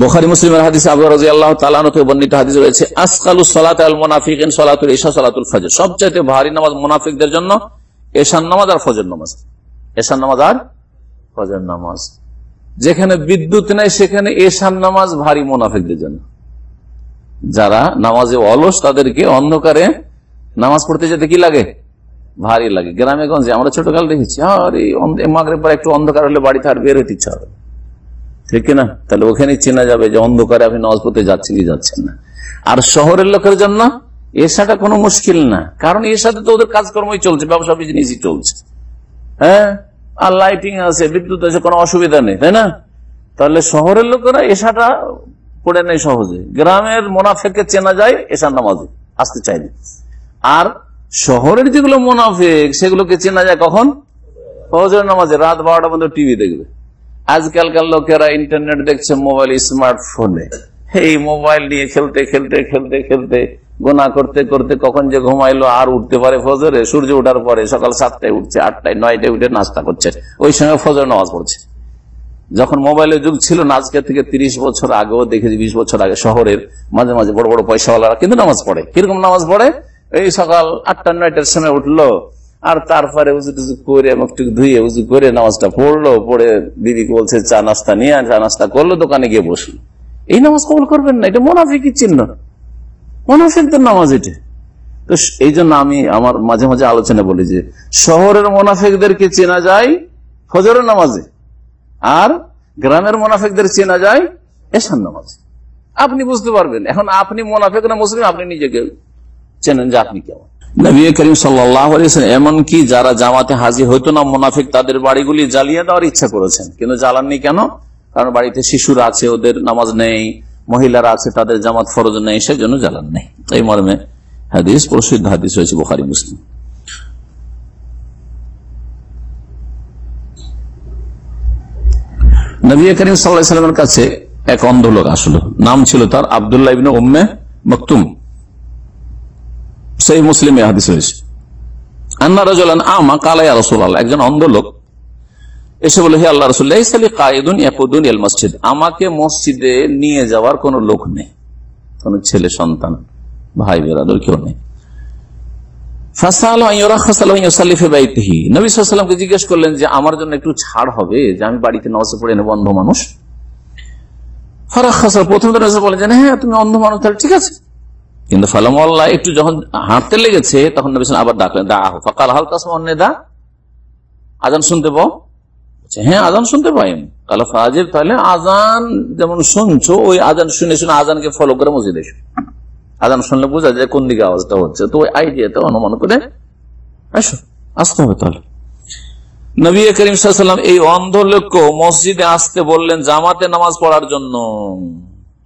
বোখারি মুসলিমের হাদিস আবু রাজি আল্লাহ তালানতে বর্ণিত হাদিস রয়েছে, আসকালু সলাত আল মোনাফিক সলাতুল ঈশা সলাতুল ফজর। সবচাইতে ভারী নামাজ মোনাফিকদের জন্য এশান নামাজ আর ফজর নামাজ। এশান নামাজ আর ফজর নামাজ। যেখানে বিদ্যুৎ নেই, সেখানে এশান নামাজ ভারী মোনাফিকদের জন্য। যারা নামাজে অলস, তাদেরকে অন্ধকারে নামাজ পড়তে যেতে কি লাগে? ভারী লাগে। গ্রামে গঞ্জে, আমরা ছোটকাল দেখেছি, আর এই মাগরের পর একটু অন্ধকার হলে বাড়িতে আর বের হতে ইচ্ছা হবে ঠিক না তাহলে ওখানে চেনা যাবে যে অন্ধকারে আপনি নামাজ পড়তে যাচ্ছেন কি যাচ্ছেন না। আর শহরের লোকের জন্য এসাটা কোনো মুশকিল না। কারণ এর সাথে তো ওদের কাজকর্মই চলছে, ব্যবসা বিজনেসই চলছে। হ্যাঁ? আর লাইটিং আছে, বিদ্যুৎ আছে, কোনো অসুবিধা নেই, তাই না? তাহলে শহরের লোকেরা এসাটা পড়ে নেই সহজে। গ্রামের মোনাফেককে চেনা যায় এসার নামাজে, আসতে চাইলে। আর শহরের যেগুলো মোনাফেক, সেগুলোকে চেনা যায় কখন? ফজর নামাজে, রাত বারোটা পর্যন্ত টিভি দেখবে। আজকালকার লোকেরা ইন্টারনেট দেখছে মোবাইল স্মার্টফোনে এই মোবাইল নিয়ে খেলতে খেলতে খেলতে খেলতে, গোনা করতে করতে কখন যে ঘুমাইলো, আর উঠতে পারে ফজরে, সূর্য উঠার পরে সকাল সাতটায় উঠছে, আটটায়, নয়টায় উঠে নাস্তা করছে। ওই সময় ফজর নামাজ পড়ছে। যখন মোবাইলের যুগ ছিল না, আজকে থেকে তিরিশ বছর আগেও দেখেছি, বিশ বছর আগে শহরের মাঝে মাঝে বড় বড় পয়সাওয়ালারা কিন্তু নামাজ পড়ে। কীরকম নামাজ পড়ে? এই সকাল আটটা, নয়টার সময় উঠল আর তারপরে উজু টুজু করে মুখটুক ধুয়ে উজু করে নামাজটা পড়ল, পড়ে দিদিকে বলছে, চা নাস্তা নিয়ে চা নাস্তা করল, দোকানে গিয়ে বসল। এই নামাজ কবল করবেন না, এটা মোনাফিকের চিহ্ন। মোনাফিকদের নামাজ এটা। তো এই জন্য আমি আমার মাঝে মাঝে আলোচনা বলি যে, শহরের মোনাফিকদেরকে চেনা যায় ফজরের নামাজে, আর গ্রামের মোনাফিকদের চেনা যায় এসান নামাজে। আপনি বুঝতে পারবেন, এখন আপনি মোনাফেক না মুসলিম, আপনি নিজেকে চেনেন যে আপনি কেমন। নবী করিম সাল্লাহ এমনকি যারা জামাতে হাজির হইতো না, মোনাফিক তাদের বাড়িগুলি জ্বালিয়ে দেওয়ার ইচ্ছা করেছেন। কিন্তু জ্বালাননি কেন? কারণ বাড়িতে শিশুরা আছে, ওদের নামাজ নেই, মহিলারা আছে, তাদের জামাত ফরজ নেই, সেজন্য জ্বালান নেই। এই মর্মে হাদিস, প্রসিদ্ধ হাদিস হয়েছে বুখারি, মুসলিম। নবী করিম সাল্লামের কাছে এক অন্ধ লোক আসলো। নাম ছিল তার আবদুল্লাহ ইবিন উম্মে মকতুম। সেই মুসলিমে হাদিস হয়েছে আন্না রাজলান আমা কালাই রসুল আল্লাহ একজন অন্ধ লোক এসে বলে, হে আল্লাহ রসুল্লাহ কায়দুন ইয়াকুদুন এল মসজিদ। আমাকে মসজিদে নিয়ে যাওয়ার কোন লোক নেই, কোন ছেলে, সন্তান, ভাই, বেরাদর কেউ নেই। জিজ্ঞেস করলেন যে, আমার জন্য একটু ছাড় হবে যে, আমি বাড়িতে নজর পড়ে নেব, অন্ধ মানুষ? ফারাক প্রথম বলেন হ্যাঁ তুমি অন্ধ মানুষ, তাহলে ঠিক আছে। কিন্তু ফালামল্লাহ একটু যখন হাঁটতে লেগেছে, তখন আবার ডাকলেন দা আহ ফাকাল হাল তাসমনে দা আজান শুনতে পাও? হ্যাঁ আজান শুনতে পাই কালো ফাজির, তাহলে আজান যেমন শুনছো, ওই আজান শুনে শুনে আজানকে ফলো করে মসজিদ আজান শুনলে বোঝা যায় কোন দিকে আওয়াজটা হচ্ছে। তো ওই আইডিয়াতে অনুমান করে আসো আসতে হবে তাহলে। নবী করিম সাল্লাম এই অন্ধ লোক মসজিদে আসতে বললেন জামাতে নামাজ পড়ার জন্য।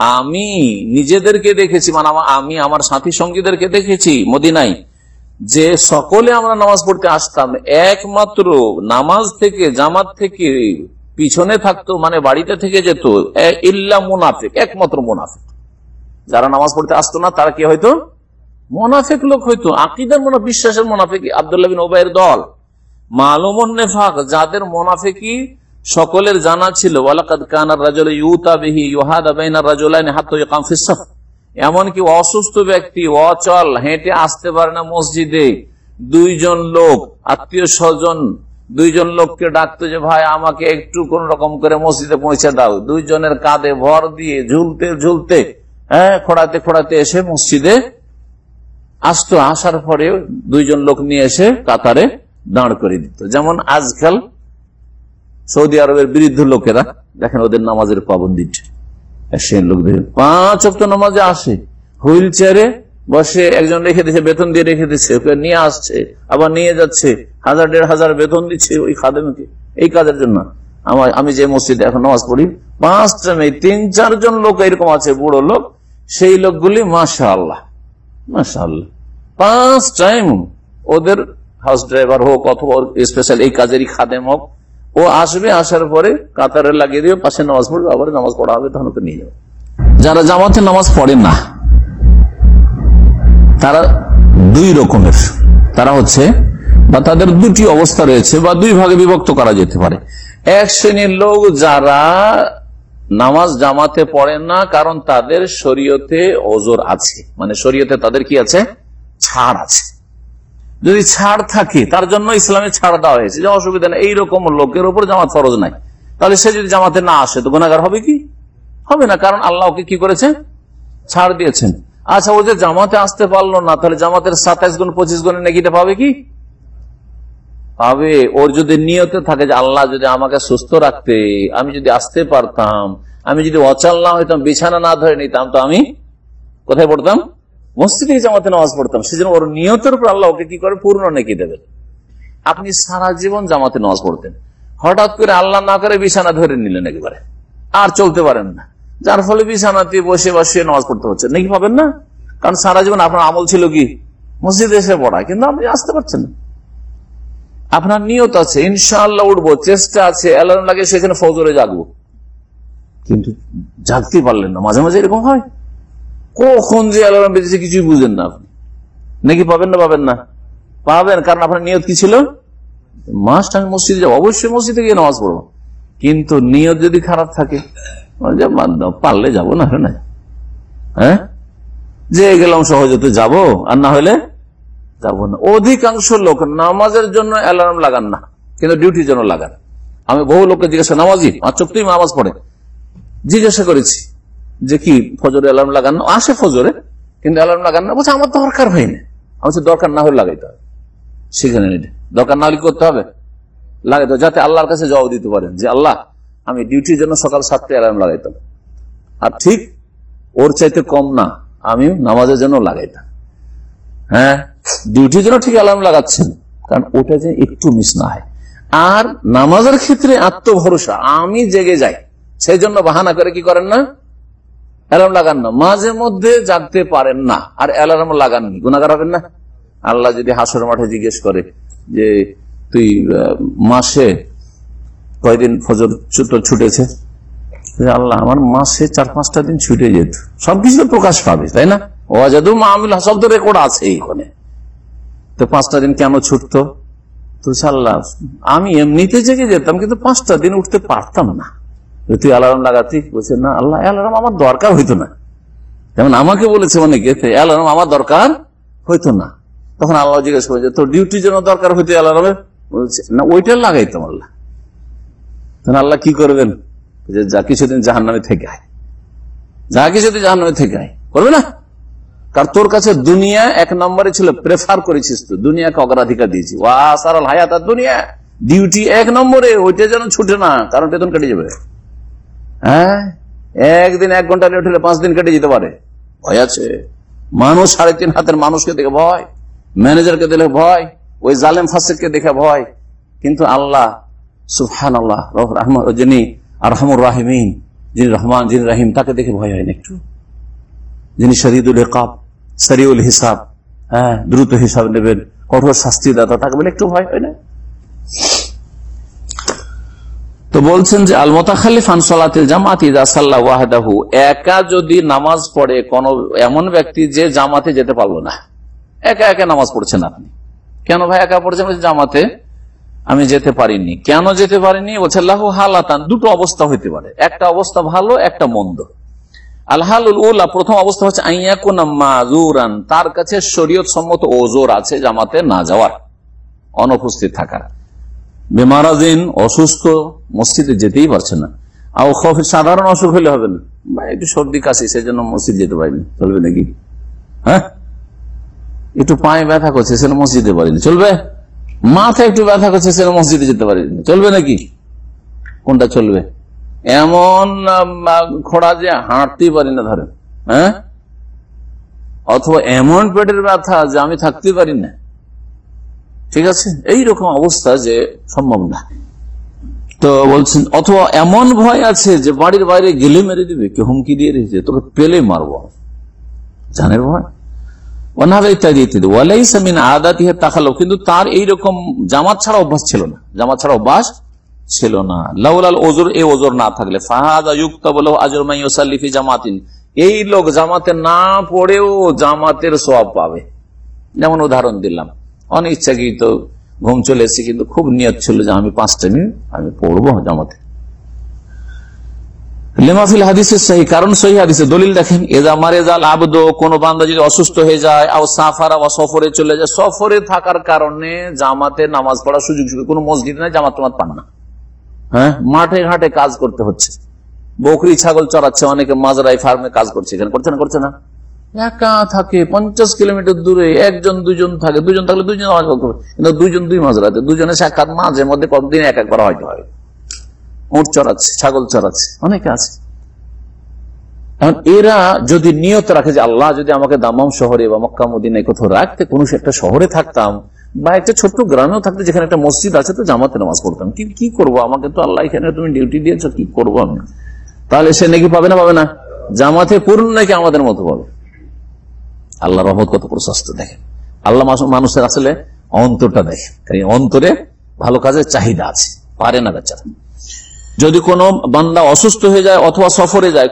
আমি নিজেদেরকে দেখেছি মানে আমি আমার সাথী সঙ্গীদেরকে দেখেছি মদিনাই যে সকলে আমরা নামাজ পড়তে আসতাম, একমাত্র নামাজ থেকে, জামাত থেকে পিছনে থাকতো মানে বাড়িতে থেকে যেত ইল্লা মুনাফিক, একমাত্র মুনাফিক। যারা নামাজ পড়তে আসতো না, তারা কি হয়তো মোনাফেক লোক হয়তো আকিদার মনে বিশ্বাসের মোনাফিক, আবদুল্লাহ ওবাইয়ের দল। মালুমন নেফাক, যাদের মোনাফেকি সকলের জানা ছিল এমনকি অসুস্থ ব্যক্তি, অচল, হেঁটে আসতে পারে না মসজিদে। দুইজন লোক, আত্মীয় স্বজন, দুইজন লোককে ডাকতো যে, ভাই, আমাকে একটু কোন রকম করে মসজিদে পৌঁছে দাও। দুইজনের কাঁধে ভর দিয়ে ঝুলতে ঝুলতে হ্যাঁ খোড়াতে খোড়াতে এসে মসজিদে আসতো। আসার পরে দুইজন লোক নিয়ে এসে কাতারে দাঁড় করে দিত। যেমন আজকাল সৌদি আরবের বৃদ্ধ লোকেরা, দেখেন ওদের নামাজের পাবন্দি লোকদের। পাঁচ অক্ট নামাজে আসে। হুইল চেয়ারে বসে একজন রেখে দিচ্ছে বেতন দিয়ে রেখে দিচ্ছে ওকে নিয়ে আসছে, আবার নিয়ে যাচ্ছে, হাজার, দেড় হাজার বেতন দিচ্ছে ওই খাদেমকে। এই কাজের জন্য। আমার, আমি যে মসজিদে এখন নামাজ পড়ি পাঁচটা মেয়ে তিন চারজন লোক এরকম আছে, বুড়ো লোক, সেই লোকগুলি মাসা আল্লাহ মাসা আল্লাহ পাঁচ টাইম ওদের হাউস ড্রাইভার হোক অথবা স্পেশাল এই কাজেরই খাদেম হোক ও আসবে, আসার পরে কাতারে লাগিয়ে দিয়ে পাশে নামাজ পড়বে, আবার নামাজ পড়া হবে, তখন ওকে নিয়ে যাবে। যারা জামাতে নামাজ পড়ে না, তারা দুই রকমের। তারা হচ্ছে, বা তাদের দুটি অবস্থা রয়েছে, বা দুই ভাগে বিভক্ত করা যেতে পারে। এক শ্রেণির লোক যারা নামাজ জামাতে পড়ে না, কারণ তাদের শরীয়তে ওজোর আছে। মানে শরীয়তে তাদের কি আছে? ছাড় আছে। যদি ছাড় থাকে, তার জন্য ইসলামে ছাড় দেওয়া হয়েছে। যে অসুবিধা নেই, এইরকম লোকের উপর জামাত ফরজ নাই। তাহলে সে যদি জামাতে না আসে, তো গুণাগার হবে কি? হবে না, কারণ আল্লাহ ওকে কি করেছে? ছাড় দিয়েছেন। আচ্ছা ও যে জামাতে আসতে পারল না, তাহলে জামাতের সাতাইশ গুণ, পঁচিশ গুণের নেগিটা পাবে কি? পাবে। ওর যদি নিয়তে থাকে যে আল্লাহ যদি আমাকে সুস্থ রাখতে, আমি যদি আসতে পারতাম, আমি যদি অচাল না হইতাম, বিছানা না ধরে নিতাম, তো আমি কোথায় পড়তাম? মসজিদে জামাতে নামাজ পড়তাম, সেজন্য ওর নিয়তের উপর আল্লাহ ওকে কি করে? পূর্ণ নেকি দেবেন আপনি সারা জীবন জামাতে নামাজ পড়তেন। হঠাৎ করে আল্লাহ না করে বিছানা ধরে নিলেন একেবারে। আর চলতে পারেন না। যার ফলে বিছানাতে বসে বসে নামাজ পড়তে হচ্ছে। নাকি পাবেন না? কারণ সারা জীবন আপনার আমল ছিল কি? মসজিদে এসে পড়া। কিন্তু আপনি আসতে পারছেন না। আপনার নিয়ত আছে ইনশাল্লাহ উঠবো, চেষ্টা আছে, অ্যালার্ম লাগে সেখানে ফজরে জাগবো। কিন্তু জাগতে পারলেন না। মাঝে মাঝে এরকম হয়। কখন যে অ্যালার্ম বেজেছে কিছুই বুঝেন না আপনি। নাকি পাবেন না পাবেন না? পাবেন, কারণ আপনার নিয়ত কি ছিল? মাস্ট আমি মসজিদে যাব অবশ্যই মসজিদে গিয়ে নামাজ পড়ব কিন্তু নিয়ত যদি খারাপ থাকে পারলে যাব না হ্যাঁ? যে গেলাম সহজতে যাব, আর না হলে যাব না। অধিকাংশ লোক নামাজের জন্য অ্যালার্ম লাগান না, কিন্তু ডিউটির জন্য লাগান। আমি বহু লোককে জিজ্ঞাসা নামাজি আর চোখতেই নামাজ পড়ে? জিজ্ঞাসা করেছি। যে কি ফজরে অ্যালার্ম লাগানো আসে ফজরে কিন্তু অ্যালার্ম লাগান না। বলছে আমার দরকার হয়নি আমার বলছি, দরকার না হলে লাগাইতে হবে। সেখানে। দরকার না হলে করতে হবে? লাগাইতে হবে যাতে আল্লাহর কাছে জবাব দিতে পারেন যে আল্লাহ আমি ডিউটির জন্য সকাল সাতটায় অ্যালার্ম লাগাইতাম। আর ঠিক ওর চাইতে কম না আমি নামাজের জন্য লাগাইতাম। হ্যাঁ ডিউটির জন্য ঠিক অ্যালার্ম লাগাচ্ছেন কারণ ওটা যে একটু মিস না হয়। আর নামাজের ক্ষেত্রে আত্মভরসা আমি জেগে যাই সেই জন্য বাহানা করে কি করেন না? অ্যালার্ম লাগান না। মাঝে মধ্যে জাগতে পারেন না, আর অ্যালার্ম লাগাননি। গুণাগার হবেন না? আল্লাহ যদি হাসর মাঠে জিজ্ঞেস করে যে, তুই মাসে কয়দিন ফজর ছুটো, ছুটেছে? আল্লাহ, আমার মাসে চার, পাঁচটা দিন ছুটে যেত। সবকিছু প্রকাশ পাবে, তাই না? ও যাদু মাহমুল তো রেকর্ড আছে এখানে তো পাঁচটা দিন কেন ছুটতো? তো আল্লাহ, আমি এমনিতে জেগে যেতাম, কিন্তু পাঁচটা দিন উঠতে পারতাম না। তুই অ্যালার্ম লাগাতি? বলছে, না, আল্লাহ অ্যালার্ম আমার দরকার হইতো না। যেমন আমাকে বলেছে অনেকে অ্যালার্ম আমার দরকার হইতো না। তখন আল্লাহ জিজ্ঞেস করে তোর ডিউটির জন্য দরকার হইতো অ্যালার্মে বলছে, না, ওইটা লাগাইতাম আল্লাহ। তখন আল্লাহ কি করবেন? যে যা কিছুদিন জাহান নামে থেকে আয়। যা কিছুদিন জাহান নামে থেকে আয়। করবে না? কার তোর কাছে দুনিয়া এক নম্বরে ছিল প্রেফার করেছিস তো দুনিয়াকে অগ্রাধিকার দিয়েছি। ওয়া সারাল হায়াত আর দুনিয়া ডিউটি এক নম্বরে, ওইটা যেন ছুটে না কারণ বেতন কেটে যাবে। হ্যাঁ? একদিন এক ঘণ্টা লেট হলে পাঁচ দিন কেটে যেতে পারে। ভয় আছে। মানুষ সাড়ে তিন হাতের মানুষকে দেখে ভয়, ম্যানেজারকে দেখে ভয়, ওই জালেম ফাসেককে দেখে ভয়। কিন্তু আল্লাহ সুফহান আল্লাহ রহমান যিনি আরহামুর রাহিমিন, যিনি রহমান, যিনি রাহিম, তাকে দেখে ভয় হয় না একটু। যিনি শরীদুল একাব সরিউল হিসাব হ্যাঁ দ্রুত হিসাব নেবেন, কঠোর শাস্তি দাতা, তাকে বলে একটু ভয় হয় না? তো বলছেন যে আল মোতাখালিফ আনসলাতিল জামাত ওয়াহদাহু, একা যদি নামাজ পড়ে, কোন এমন ব্যক্তি যে জামাতে যেতে পারল না। একা একা নামাজ পড়ছেন আপনি। কেন ভাই একা পড়ছেন? জামাতে আমি যেতে পারিনি। কেন যেতে পারিনি? বলছে আল্লাহ হালাতান, দুটো অবস্থা হইতে পারে। একটা অবস্থা ভালো, একটা মন্দ। আলহালুল উল্লাহ প্রথম অবস্থা হচ্ছে তার কাছে শরীয়ত সম্মত ওজোর আছে জামাতে না যাওয়ার, অনুপস্থিত থাকার। বেমারাজিন, অসুস্থ, মসজিদে যেতেই পারছে না। আর খফের সাধারণ অসুখ হলে হবে না। বা একটু সর্দি, কাশি সেই জন্য মসজিদ যেতে পারিনি। চলবে নাকি? হ্যাঁ? একটু পায়ে ব্যথা করছে সেটা মসজিদে পারিনি। চলবে? মাথা একটু ব্যথা করছে সেটা মসজিদে যেতে পারিনি। চলবে নাকি? কোনটা চলবে? এমন খোড়া যে হাঁটতেই পারি না ধরেন হ্যাঁ? অথবা এমন পেটের ব্যথা যে আমি থাকতে পারি না। ঠিক আছে? এই রকম অবস্থা যে সম্ভব না। তো বলছেন, অথবা এমন ভয় আছে যে বাড়ির বাইরে গেলে মেরে দিবে কে হুমকি দিয়ে দিয়েছে, তোকে পেলে মারবো। জানের ভয়? অনাবে ইত্যাদি ইত্যাদি। ওয়ালাইসা মিন আদাতিহে তাকালো কিন্তু তার এইরকম জামাত ছাড়া অভ্যাস ছিল না। জামাত ছাড়া অভ্যাস ছিল না। লাউলাল ওজোর, এই ওজোর না থাকলে। ফাহাদা যুক্ত বলো আজর মাইসাল্লিফি জামাতিন। এই লোক জামাতে না পড়েও জামাতের সব পাবে। যেমন উদাহরণ দিলাম। অনিচ্ছাকৃত ঘুম চলে এসেছে, কিন্তু খুব নিয়ত ছিল যে আমি পাঁচটা মিনিট আমি পড়ব জামাতে। সাফারা থাকার কারণে জামাতে নামাজ পড়ার সুযোগ কোনো মসজিদ নাই, জামাত টামাত পান না। হ্যাঁ? মাঠে ঘাটে কাজ করতে হচ্ছে। বকরি, ছাগল চড়াচ্ছে, অনেকে মাজরাই ফার্মে কাজ করছে। এখানে করছে না করছে না। একা থাকে, পঞ্চাশ কিলোমিটার দূরে একজন দুজন থাকে দুজন থাকলে দুজন নামাজ হবে। কিন্তু দুজন দুই মাজরাতে দুজনে সাক্ষাৎ মাঝে মধ্যে কতদিন এক একবার হয়তো হয়। উঁট চড়াচ্ছে, ছাগল চড়াচ্ছে, অনেকে আছে। এরা যদি নিয়ত রাখে যে আল্লাহ যদি আমাকে দামাম শহরে বা মক্কা, মদিনায় কোথাও রাখতে, কোনো একটা শহরে থাকতাম, বা একটা ছোট্ট গ্রামেও থাকতে, যেখানে একটা মসজিদ আছে, তো জামাতে নামাজ পড়তাম। কি কি করব? আমাকে তো আল্লাহ এখানে তুমি ডিউটি দিয়েছ, কি করব আমি? তাহলে সে নাকি পাবে না পাবে না? জামাতে পূর্ণ নাকি আমাদের মতো পাবে? আল্লাহ রহমত কত প্রশস্ত, দেখেন। আল্লাহ মানুষের আসলে অন্তরটা কারণ অন্তরে ভালো কাজের চাহিদা আছে, পারে না বেচারা। যদি কোনো বান্দা অসুস্থ হয়ে যায় অথবা সফরে যায়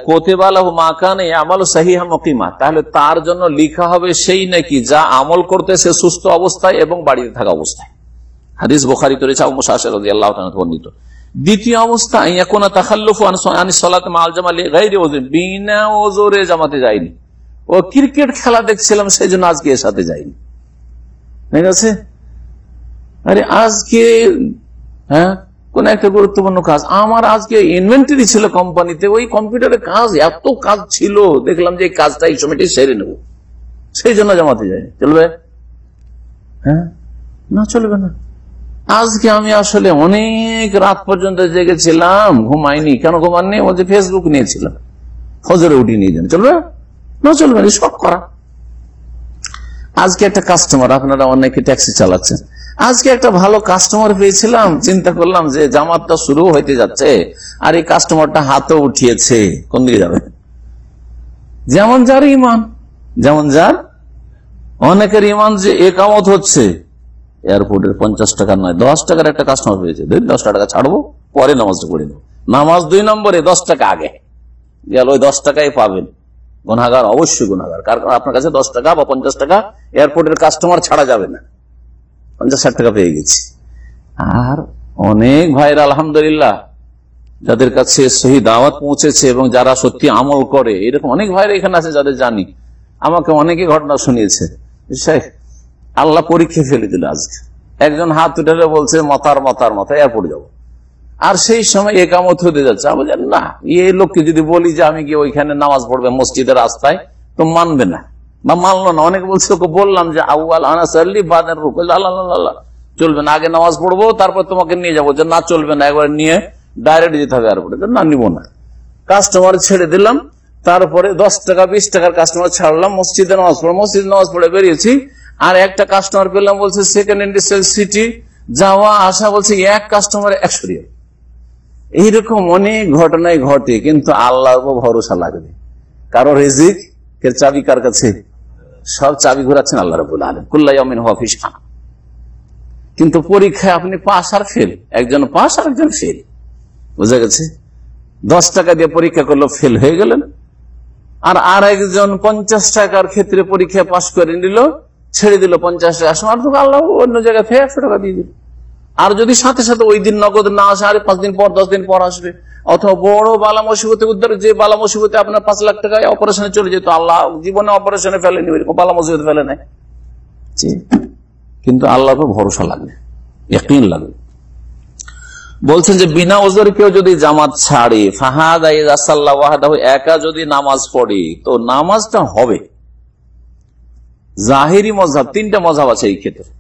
মকিমা, তাহলে তার জন্য লিখা হবে সেই নাকি যা আমল করতে সে সুস্থ অবস্থায় এবং বাড়িতে থাকা অবস্থায়। হাদিস বোখারি করেছে আল্লাহ বর্ণিত। দ্বিতীয় অবস্থা বিনা ওজোরে জামাতে যায়নি। ও ক্রিকেট খেলা দেখছিলাম সেই জন্য আজকে এর সাথে যায়নি ঠিক আছে? আরে আজকে হ্যাঁ কোন একটা গুরুত্বপূর্ণ কাজ। আমার আজকে ইনভেন্টারি ছিল কোম্পানিতে ওই কম্পিউটারের কাজ, এত কাজ ছিল। দেখলাম যে কাজটা এই সময়টি সেরে নেব। সেই জন্য জামাতে যায়নি চলবে? হ্যাঁ? না, চলবে না। আজকে আমি আসলে অনেক রাত পর্যন্ত জেগেছিলাম, ঘুমাইনি। কেন ঘুমাননি? বলছে ফেসবুক নিয়েছিলাম। ফজরে উঠি নিয়ে যান। চলবে? না চলবে না সব করা। আজকে একটা কাস্টমার আপনারা অনেকে ট্যাক্সি চালাচ্ছেন। আজকে একটা ভালো কাস্টমার পেয়েছিলাম, চিন্তা করলাম যে জামাতটা শুরু হইতে যাচ্ছে আর এই কাস্টমারটা হাতও উঠিয়েছে, কোন দিকে যাবে? যেমন যার ইমান যেমন যার অনেকের ইমান যে একামত হচ্ছে। এয়ারপোর্টের পঞ্চাশ টাকা নয়, দশ টাকার একটা কাস্টমার পেয়েছে। দশ টাকা ছাড়বো, পরে নামাজটা পড়ে নেব। নামাজ দুই নম্বরে, দশ টাকা আগে। গেল ওই দশ টাকাই পাবেন। গুনাগার অবশ্যই গুনাগার কারণ আপনার কাছে দশ টাকা বা পঞ্চাশ টাকা, এয়ারপোর্টের কাস্টমার ছাড়া যাবে না। পঞ্চাশ ষাট টাকা পেয়ে গেছি। আর অনেক ভাইরা আলহামদুলিল্লাহ, যাদের কাছে সহি দাওয়াত পৌঁছেছে এবং যারা সত্যি আমল করে, এরকম অনেক ভাইরা এখানে আছে যাদের জানি। আমাকে অনেকে ঘটনা শুনিয়েছে। আল্লাহ পরীক্ষা ফেলে দিল আজকে। একজন হাত উঠে বলছে, মতার মতার মতা এয়ারপোর্ট যাব। আর সেই সময় একামত হতে যাচ্ছে। আমি না, এই লোককে যদি বলি যে আমি কি ওইখানে নামাজ পড়বে মসজিদের রাস্তায়, তো মানবে না। বা মানলো না। অনেকে বলছে ওকে বললাম যে আউআল আনাসাল্লি বাদের রুক আল্লাহ চলবে না, আগে নামাজ পড়ব, তারপর তোমাকে নিয়ে যাব। যে, না, চলবে না, একবার নিয়ে ডাইরেক্ট যেতে হবে এয়ারপোর্টে না, নিব না। কাস্টমার ছেড়ে দিলাম। তারপরে দশ টাকা, বিশ টাকার কাস্টমার ছাড়লাম, মসজিদে নামাজ পড়ে, মসজিদ নামাজ পড়ে বেরিয়েছি। আর একটা কাস্টমার পেলাম, বলছে সেকেন্ড ইন্ডাস্ট্রিয়াল সিটি যাওয়া, আসা, বলছে, এক কাস্টমার একশো রিয়াল। এইরকম অনেক ঘটনায় ঘটে, কিন্তু আল্লাহর ভরসা লাগবে। কারও রেজিক এর চাবি কার কাছে? সব চাবি ঘোরাচ্ছেন আল্লাহ রবুল আলম কুল্লাইমিন হাফিস খান কিন্তু পরীক্ষায় আপনি পাস আর ফেল। একজন পাস আর একজন ফেল। বুঝা গেছে? দশ টাকা দিয়ে পরীক্ষা করল, ফেল হয়ে গেলেন আর আর একজন পঞ্চাশ টাকার ক্ষেত্রে পরীক্ষা পাশ করে নিল, ছেড়ে দিল পঞ্চাশ টাকা। আল্লাহ অন্য জায়গায় ফের একশো টাকা দিয়ে দিল। আর যদি সাথে সাথে ওই দিন নগদ না আসে, আরে পাঁচ দিন পর, দশ দিন পর আসবে। অথবা বড় বালা মুসিবতে উদ্ধার, যে বালা মুসিবতে আপনার পাঁচ লাখ টাকায় অপারেশনে চলে যেত, আল্লাহ জীবনে অপারেশনে ফেলেনি ওইরকম বালা মুসিবতে ফেলে নেয় কিন্তু আল্লাহর উপর ভরসা লাগবে একদিন লাগবে। বলছেন যে, বিনা ওজোর কেউ যদি জামাত ছাড়ে, ফাহাদ একা যদি নামাজ পড়ে, তো নামাজটা হবে। জাহেরি মজাব তিনটা মজাব আছে এই ক্ষেত্রে।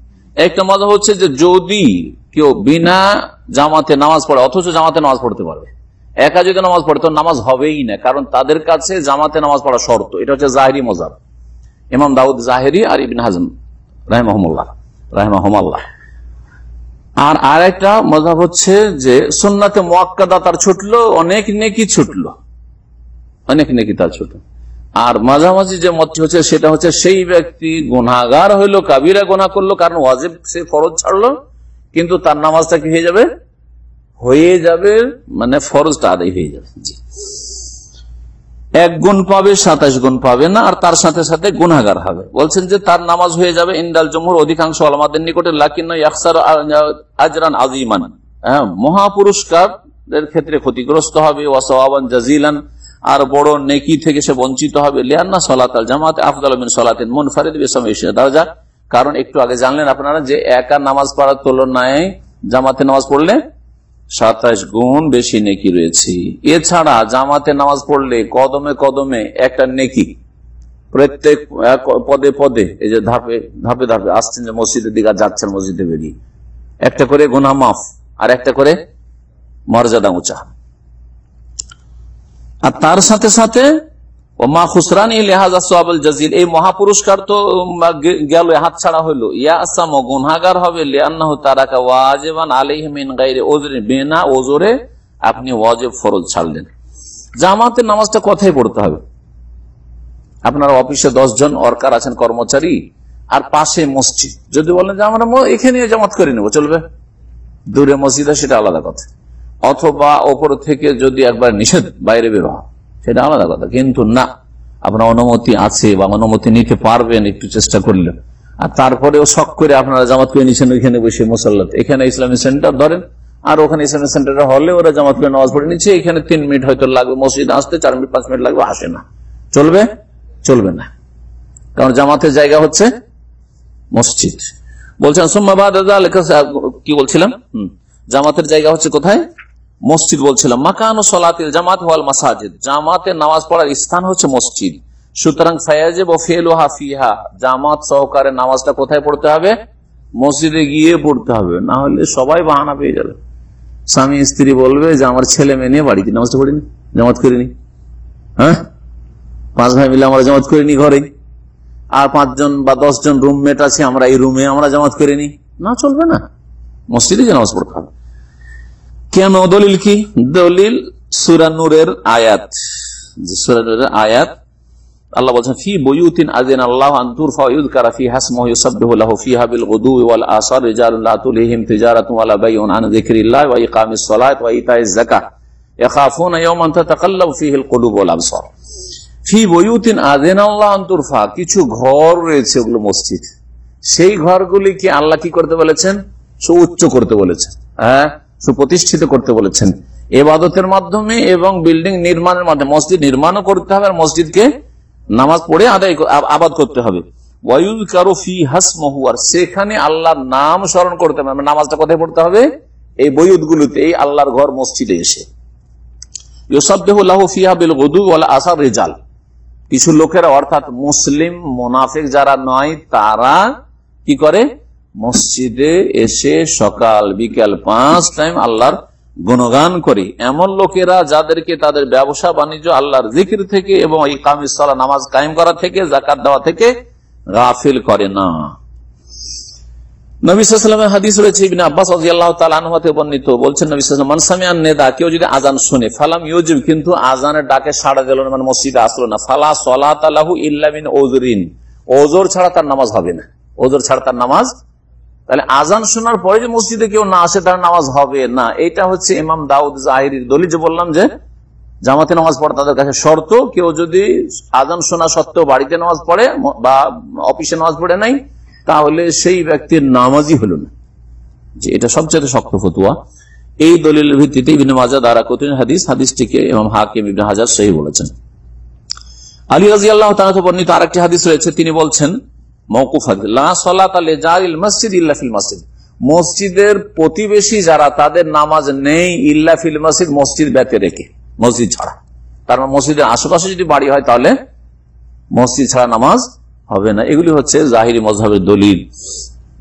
একটা মজাব হচ্ছে যে, যদি কেউ বিনা জামাতে নামাজ পড়ে, অথচ জামাতে নামাজ পড়তে পারবে। একা যদি নামাজ পড়ে, তো নামাজ হবেই না। কারণ তাদের কাছে জামাতে নামাজ পড়া শর্ত, এটা হচ্ছে জাহেরি মজাব। ইমাম দাউদ জাহেরি আর ইবিন হাজম, রাহমাহমুল্লাহ, রাহমাহমাল্লাহ। আর আর একটা মজাব হচ্ছে যে, সুন্নাতে মোয়াক্কাদা তার ছুটলো, অনেক নেকি ছুটলো। অনেক নেকি তার ছুটলো। আর মাঝামাঝি যে মতটি হচ্ছে, সেটা হচ্ছে সেই ব্যক্তি গুনাগার হইল, কাবিরা গোনা করল, কারণ ওয়াজেব সে ফরজ ছাড়লো। কিন্তু তার নামাজটা কি হয়ে যাবে? হয়ে যাবে মানে ফরজটা আদায় হয়ে যাবে। এক গুণ পাবে, সাতাশ গুণ পাবে না, আর তার সাথে সাথে গুনাগার হবে। বলছেন যে তার নামাজ হয়ে যাবে ইন্দাল জমুর অধিকাংশ আলমাদের নিকটে লাকিন আজরান হ্যাঁ মহাপুরস্কার ক্ষেত্রে ক্ষতিগ্রস্ত হবে ওয়াসাবান জাজিলান আর বড় নেকি থেকে সে বঞ্চিত হবে। লিয়ান্না সলাত আল জামাত আফদাল মিন সলাতিন মুনফারিদ দরজা কারণ একটু আগে জানলেন আপনারা যে একা নামাজ পড়ার তুলনায় জামাতে নামাজ পড়লে সাতাশ গুণ বেশি নেকি রয়েছে। এছাড়া জামাতে নামাজ পড়লে কদমে কদমে একটা নেকি, প্রত্যেক পদে পদে, এই যে ধাপে ধাপে ধাপে আসছেন যে মসজিদের দিকে যাচ্ছেন মসজিদে বেরিয়ে। একটা করে গুনা মাফ, আর একটা করে মর্যাদা উঁচা। আর তার সাথে সাথে মা খুসরানি জাজিল। এই মহাপুরস্কার তো গেল, হাত ছাড়া গুনাগার হবে গায়রি ওজরি আপনি ওয়াজিব ফরজ ছাড়লেন। জামাতের নামাজটা কথাই পড়তে হবে? আপনার অফিসে জন অর্কার আছেন কর্মচারী, আর পাশে মসজিদ। যদি বলেন যে আমরা এখানে জামাত করে নেব, চলবে? দূরে মসজিদ সেটা আলাদা কথা। অথবা ওপর থেকে যদি একবার নিষেধ, বাইরে বের হওয়া সেটা আলাদা কথা। কিন্তু না, আপনার অনুমতি আছে বা অনুমতি নিতে পারবেন, একটু চেষ্টা করলে। আর তারপরেও শখ করে আপনারা জামাত করে নিচ্ছেন ওইখানে বসে মুসল্লাতে। এখানে ইসলামী সেন্টার, ধরেন, আর ওখানে ইসলামী সেন্টারে হলে ওরা জামাত করে নামাজ পড়ে নিচ্ছে, এখানে তিন মিনিট হয়তো লাগবে, মসজিদ আসতে চার মিনিট, পাঁচ মিনিট লাগবে, আসে না। চলবে? চলবে না। কারণ জামাতের জায়গা হচ্ছে মসজিদ। বলছেন সোম্মাবাদ কি বলছিলাম? জামাতের জায়গা হচ্ছে কোথায়? মসজিদ বলছিলাম মাকানো সলাতিল জামাত ওয়াল মাসাজিদ। জামাতে নামাজ পড়ার স্থান হচ্ছে মসজিদ। সুতরাং ফায়াজেব ও ফেলুহা ফিহা, জামাত সহকারে নামাজটা কোথায় পড়তে হবে? মসজিদে গিয়ে পড়তে হবে, না হলে সবাই বাহানা পেয়ে যাবে। স্বামী, স্ত্রী বলবে যে, আমার ছেলে মেয়ে নিয়ে বাড়িতে নামাজটা পড়িনি, জামাত করিনি। হ্যাঁ? পাঁচ ভাই মিলে আমরা জামাত করিনি ঘরে আর পাঁচজন বা দশজন রুমমেট আছে, আমরা এই রুমে আমরা জামাত করিনি। না, চলবে না। মসজিদে যে নামাজ পড়তে হবে। কেন দলিল কি? দলিল সুরানুরের আয়াত। সুরানুরের আয়াত, আল্লাহ কিছু ঘর রয়েছে ওগুলো মসজিদ। সেই ঘরগুলি কি আল্লাহ কি করতে বলেছেন? সুউচ্চ করতে বলেছেন। হ্যাঁ? সুপ্রতিষ্ঠিত করতে বলেছেন। এবাদতের মাধ্যমে এবং বিল্ডিং নির্মাণের মাধ্যমে, মসজিদ নির্মাণও করতে হবে আর মসজিদকে নামাজ পড়ে আদায় আবাদ করতে হবে। সেখানে আল্লাহর নাম স্মরণ করতে হবে। মানে নামাজটা কোথায় পড়তে হবে? এই বইউদ গুলোতে এই আল্লাহর ঘর মসজিদে এসে। রেজাল। কিছু লোকেরা, অর্থাৎ মুসলিম মোনাফিক যারা নয়, তারা কি করে? মসজিদে এসে সকাল, বিকাল পাঁচ টাইম আল্লাহর গুণগান করে। এমন লোকেরা যাদেরকে তাদের ব্যবসা, বাণিজ্য, আল্লাহর জিকির থেকে এবং এই কামিসালা নামাজ কায়েম করা থেকে জাকাত দেওয়া থেকে গাফিল করে না। নেদা কেউ যদি আজান শুনে কিন্তু আজানের ডাকে না মানে মসজিদে আসলো না। ইল্লামিন ওজরিন ওজোর ছাড়া তার নামাজ হবে না ওজোর ছাড়া তার নামাজ তাহলে আজান শোনার পরে যে মসজিদে কেউ না আসে, তার নামাজ হবে না। এটা হচ্ছে ইমাম দাউদ জাহিরির দলিল যে বললাম যে, জামাতে নামাজ পড়ে তাদের কাছে শর্ত, কেউ যদি আজান শোনা সত্ত্বেও বাড়িতে নামাজ পড়ে বা অফিসে নামাজ পড়ে নাই, তাহলে সেই ব্যক্তির নামাজই হলো না। যে এটা সবচেয়ে শক্ত ফতুয়া। এই দলিলের ভিত্তিতে ইবিন মাজা দ্বারা কঠিন হাদিস, হাদিসটিকে এবং হাকিম ইবিন হাজার সহি বলেছেন। আলী রাজি আল্লাহ তাআলা বর্ণিত আরেকটি হাদিস রয়েছে, তিনি বলছেন মৌকুফ হাদিস। লা সালাত আলে জারিল মসজিদ ইল্লা মসজিদ। মসজিদের প্রতিবেশী যারা, তাদের নামাজ নেই ইল্লা ফিল মসজিদ মসজিদ ব্যতে রেখে, মসজিদ ছাড়া। তার মানে মসজিদের আশেপাশে যদি বাড়ি হয়, তাহলে মসজিদ ছাড়া নামাজ হবে না। এগুলি হচ্ছে জাহিরি মজহাবের দলিল।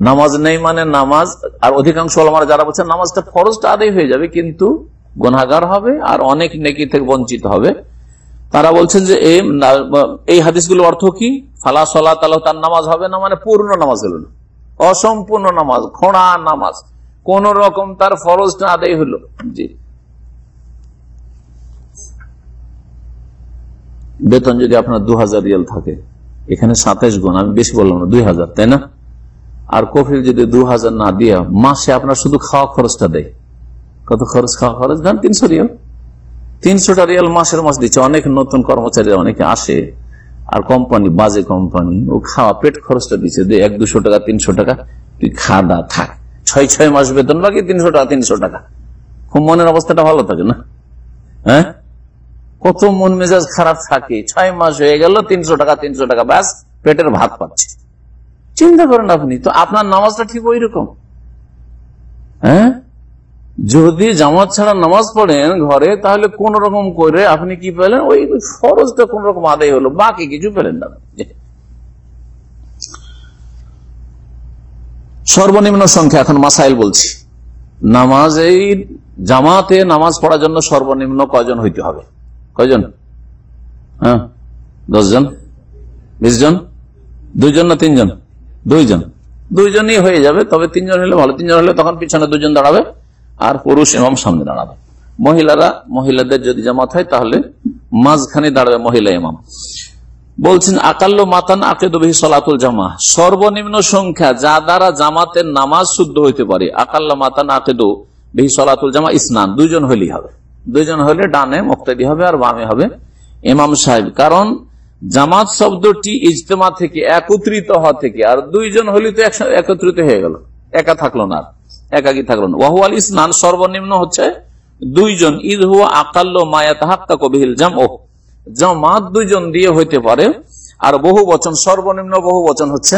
নামাজ নেই মানে নামাজ, আর অধিকাংশ যারা বলছেন, নামাজটা ফরজটা আদায় হয়ে যাবে, কিন্তু গুনাগার হবে, আর অনেক নেকি থেকে বঞ্চিত হবে। তারা বলছেন যে এই না- হাদিসগুলো অর্থ কি? ফালা সলা তালা তার নামাজ হবে না মানে পূর্ণ নামাজ হলো না। অসম্পূর্ণ নামাজ খোঁড়া নামাজ। কোন রকম তার ফরজটা আদায় হলো। জি। বেতন যদি আপনার দু হাজার রিয়াল থাকে, এখানে সাতাইশ গুণ, আমি বেশি বললাম না দুই হাজার তাই না? আর কফিল যদি দু হাজার না দিয়ে, মাসে আপনার শুধু খাওয়া খরচটা দেয়। কত খরচ খাওয়া খরচ? দেন তিনশো রিয়াল। তিনশোটা রিয়াল মাসের মাস দিচ্ছে। অনেক নতুন কর্মচারী, অনেকে আসে। আর কোম্পানি, বাজে কোম্পানি, ও খাওয়া, পেট খরচটা দিচ্ছে। এক দুশো টাকা, তিনশো টাকা, তুই খা দা থাক। ছয় ছয় মাস বেতন বাকি, তিনশো টাকা তিনশো টাকা। খুব মনের অবস্থাটা ভালো থাকে না? হ্যাঁ? কত মন মেজাজ খারাপ থাকে। ছয় মাস হয়ে গেল, তিনশো টাকা তিনশো টাকা, ব্যাস, পেটের ভাত পাচ্ছে। চিন্তা করেন আপনি, তো আপনার নামাজটা ঠিক ওই রকম হ্যাঁ? যদি জামাত ছাড়া নামাজ পড়েন ঘরে, তাহলে কোন রকম করে আপনি কি পেলেন? ওই ফরজটা কোন রকম আদায় হলো, বাকি কিছু পেলেন না। সর্বনিম্ন সংখ্যা, এখন মাসাইল বলছি। নামাজ এই জামাতে নামাজ পড়ার জন্য সর্বনিম্ন কয়জন হইতে হবে? কয়জন? হ্যাঁ? দশজন? বিশ জন দুইজন না তিনজন? দুইজন। দুইজনই হয়ে যাবে, তবে তিনজন হলে ভালো। তিনজন হলে তখন পিছনে দুজন দাঁড়াবে। আর পুরুষ এবং সামনে দাঁড়াবে। মহিলারা, মহিলাদের যদি জামাত হয়, তাহলে মাঝখানে দাঁড়াবে মহিলা ইমাম। বলছেন আকাল্য মাতান আকেদবহি সলাতুল জামা সর্বনিম্ন সংখ্যা যা দ্বারা জামাতের নামাজ শুদ্ধ হইতে পারে, আকাল্লা মাতান আকেদ বিহি সলাতুল জামা ইসনান। দুইজন হলেই হবে। দুইজন হলে ডানে মুক্তাদি হবে আর বামে হবে ইমাম সাহেব। কারণ জামাত শব্দটি ইজতেমা থেকে একত্রিত হওয়া থেকে, আর দুইজন হলে তো একত্রিত হয়ে গেল। একা থাকল না একাকি থাকল না। ওয়াহুয়াল ইসনান সর্বনিম্ন হচ্ছে দুইজন। ঈদ হুয়া আকাল্ল মায়াত হাক্কা কবিহিল জাম ও জামাত দুইজন দিয়ে হইতে পারে। আর বহু বচন, সর্বনিম্ন বহু বচন হচ্ছে,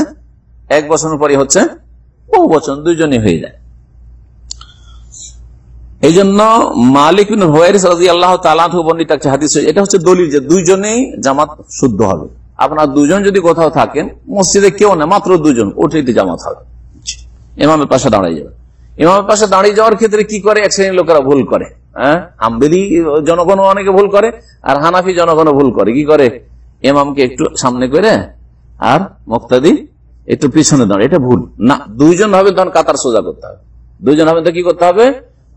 এক বছর পরে হচ্ছে বহু বচন, দুইজনই হয়ে যায়। এই জন্য মালিক আল্লাহ এটা হচ্ছে দলিল যে দুইজনেই জামাত শুদ্ধ হবে। আপনার দুজন যদি কোথাও থাকেন, মসজিদে কেউ না, মাত্র দুজন ওটাইতে জামাত হবে। ইমামের পাশে দাঁড়িয়ে যাবে। ইমামের পাশে দাঁড়িয়ে যাওয়ার ক্ষেত্রে কি করে? এক শ্রেণির লোকেরা ভুল করে হ্যাঁ? আম্বেদি জনগণ অনেকে ভুল করে, আর হানাফি জনগণ ভুল করে। কি করে? ইমামকে একটু সামনে করে আর মুক্তাদি একটু পিছনে দাঁড়িয়ে। এটা ভুল। না, দুইজন ভাবে তখন কাতার সোজা করতে হবে। দুইজন ভাবে তো কি করতে হবে?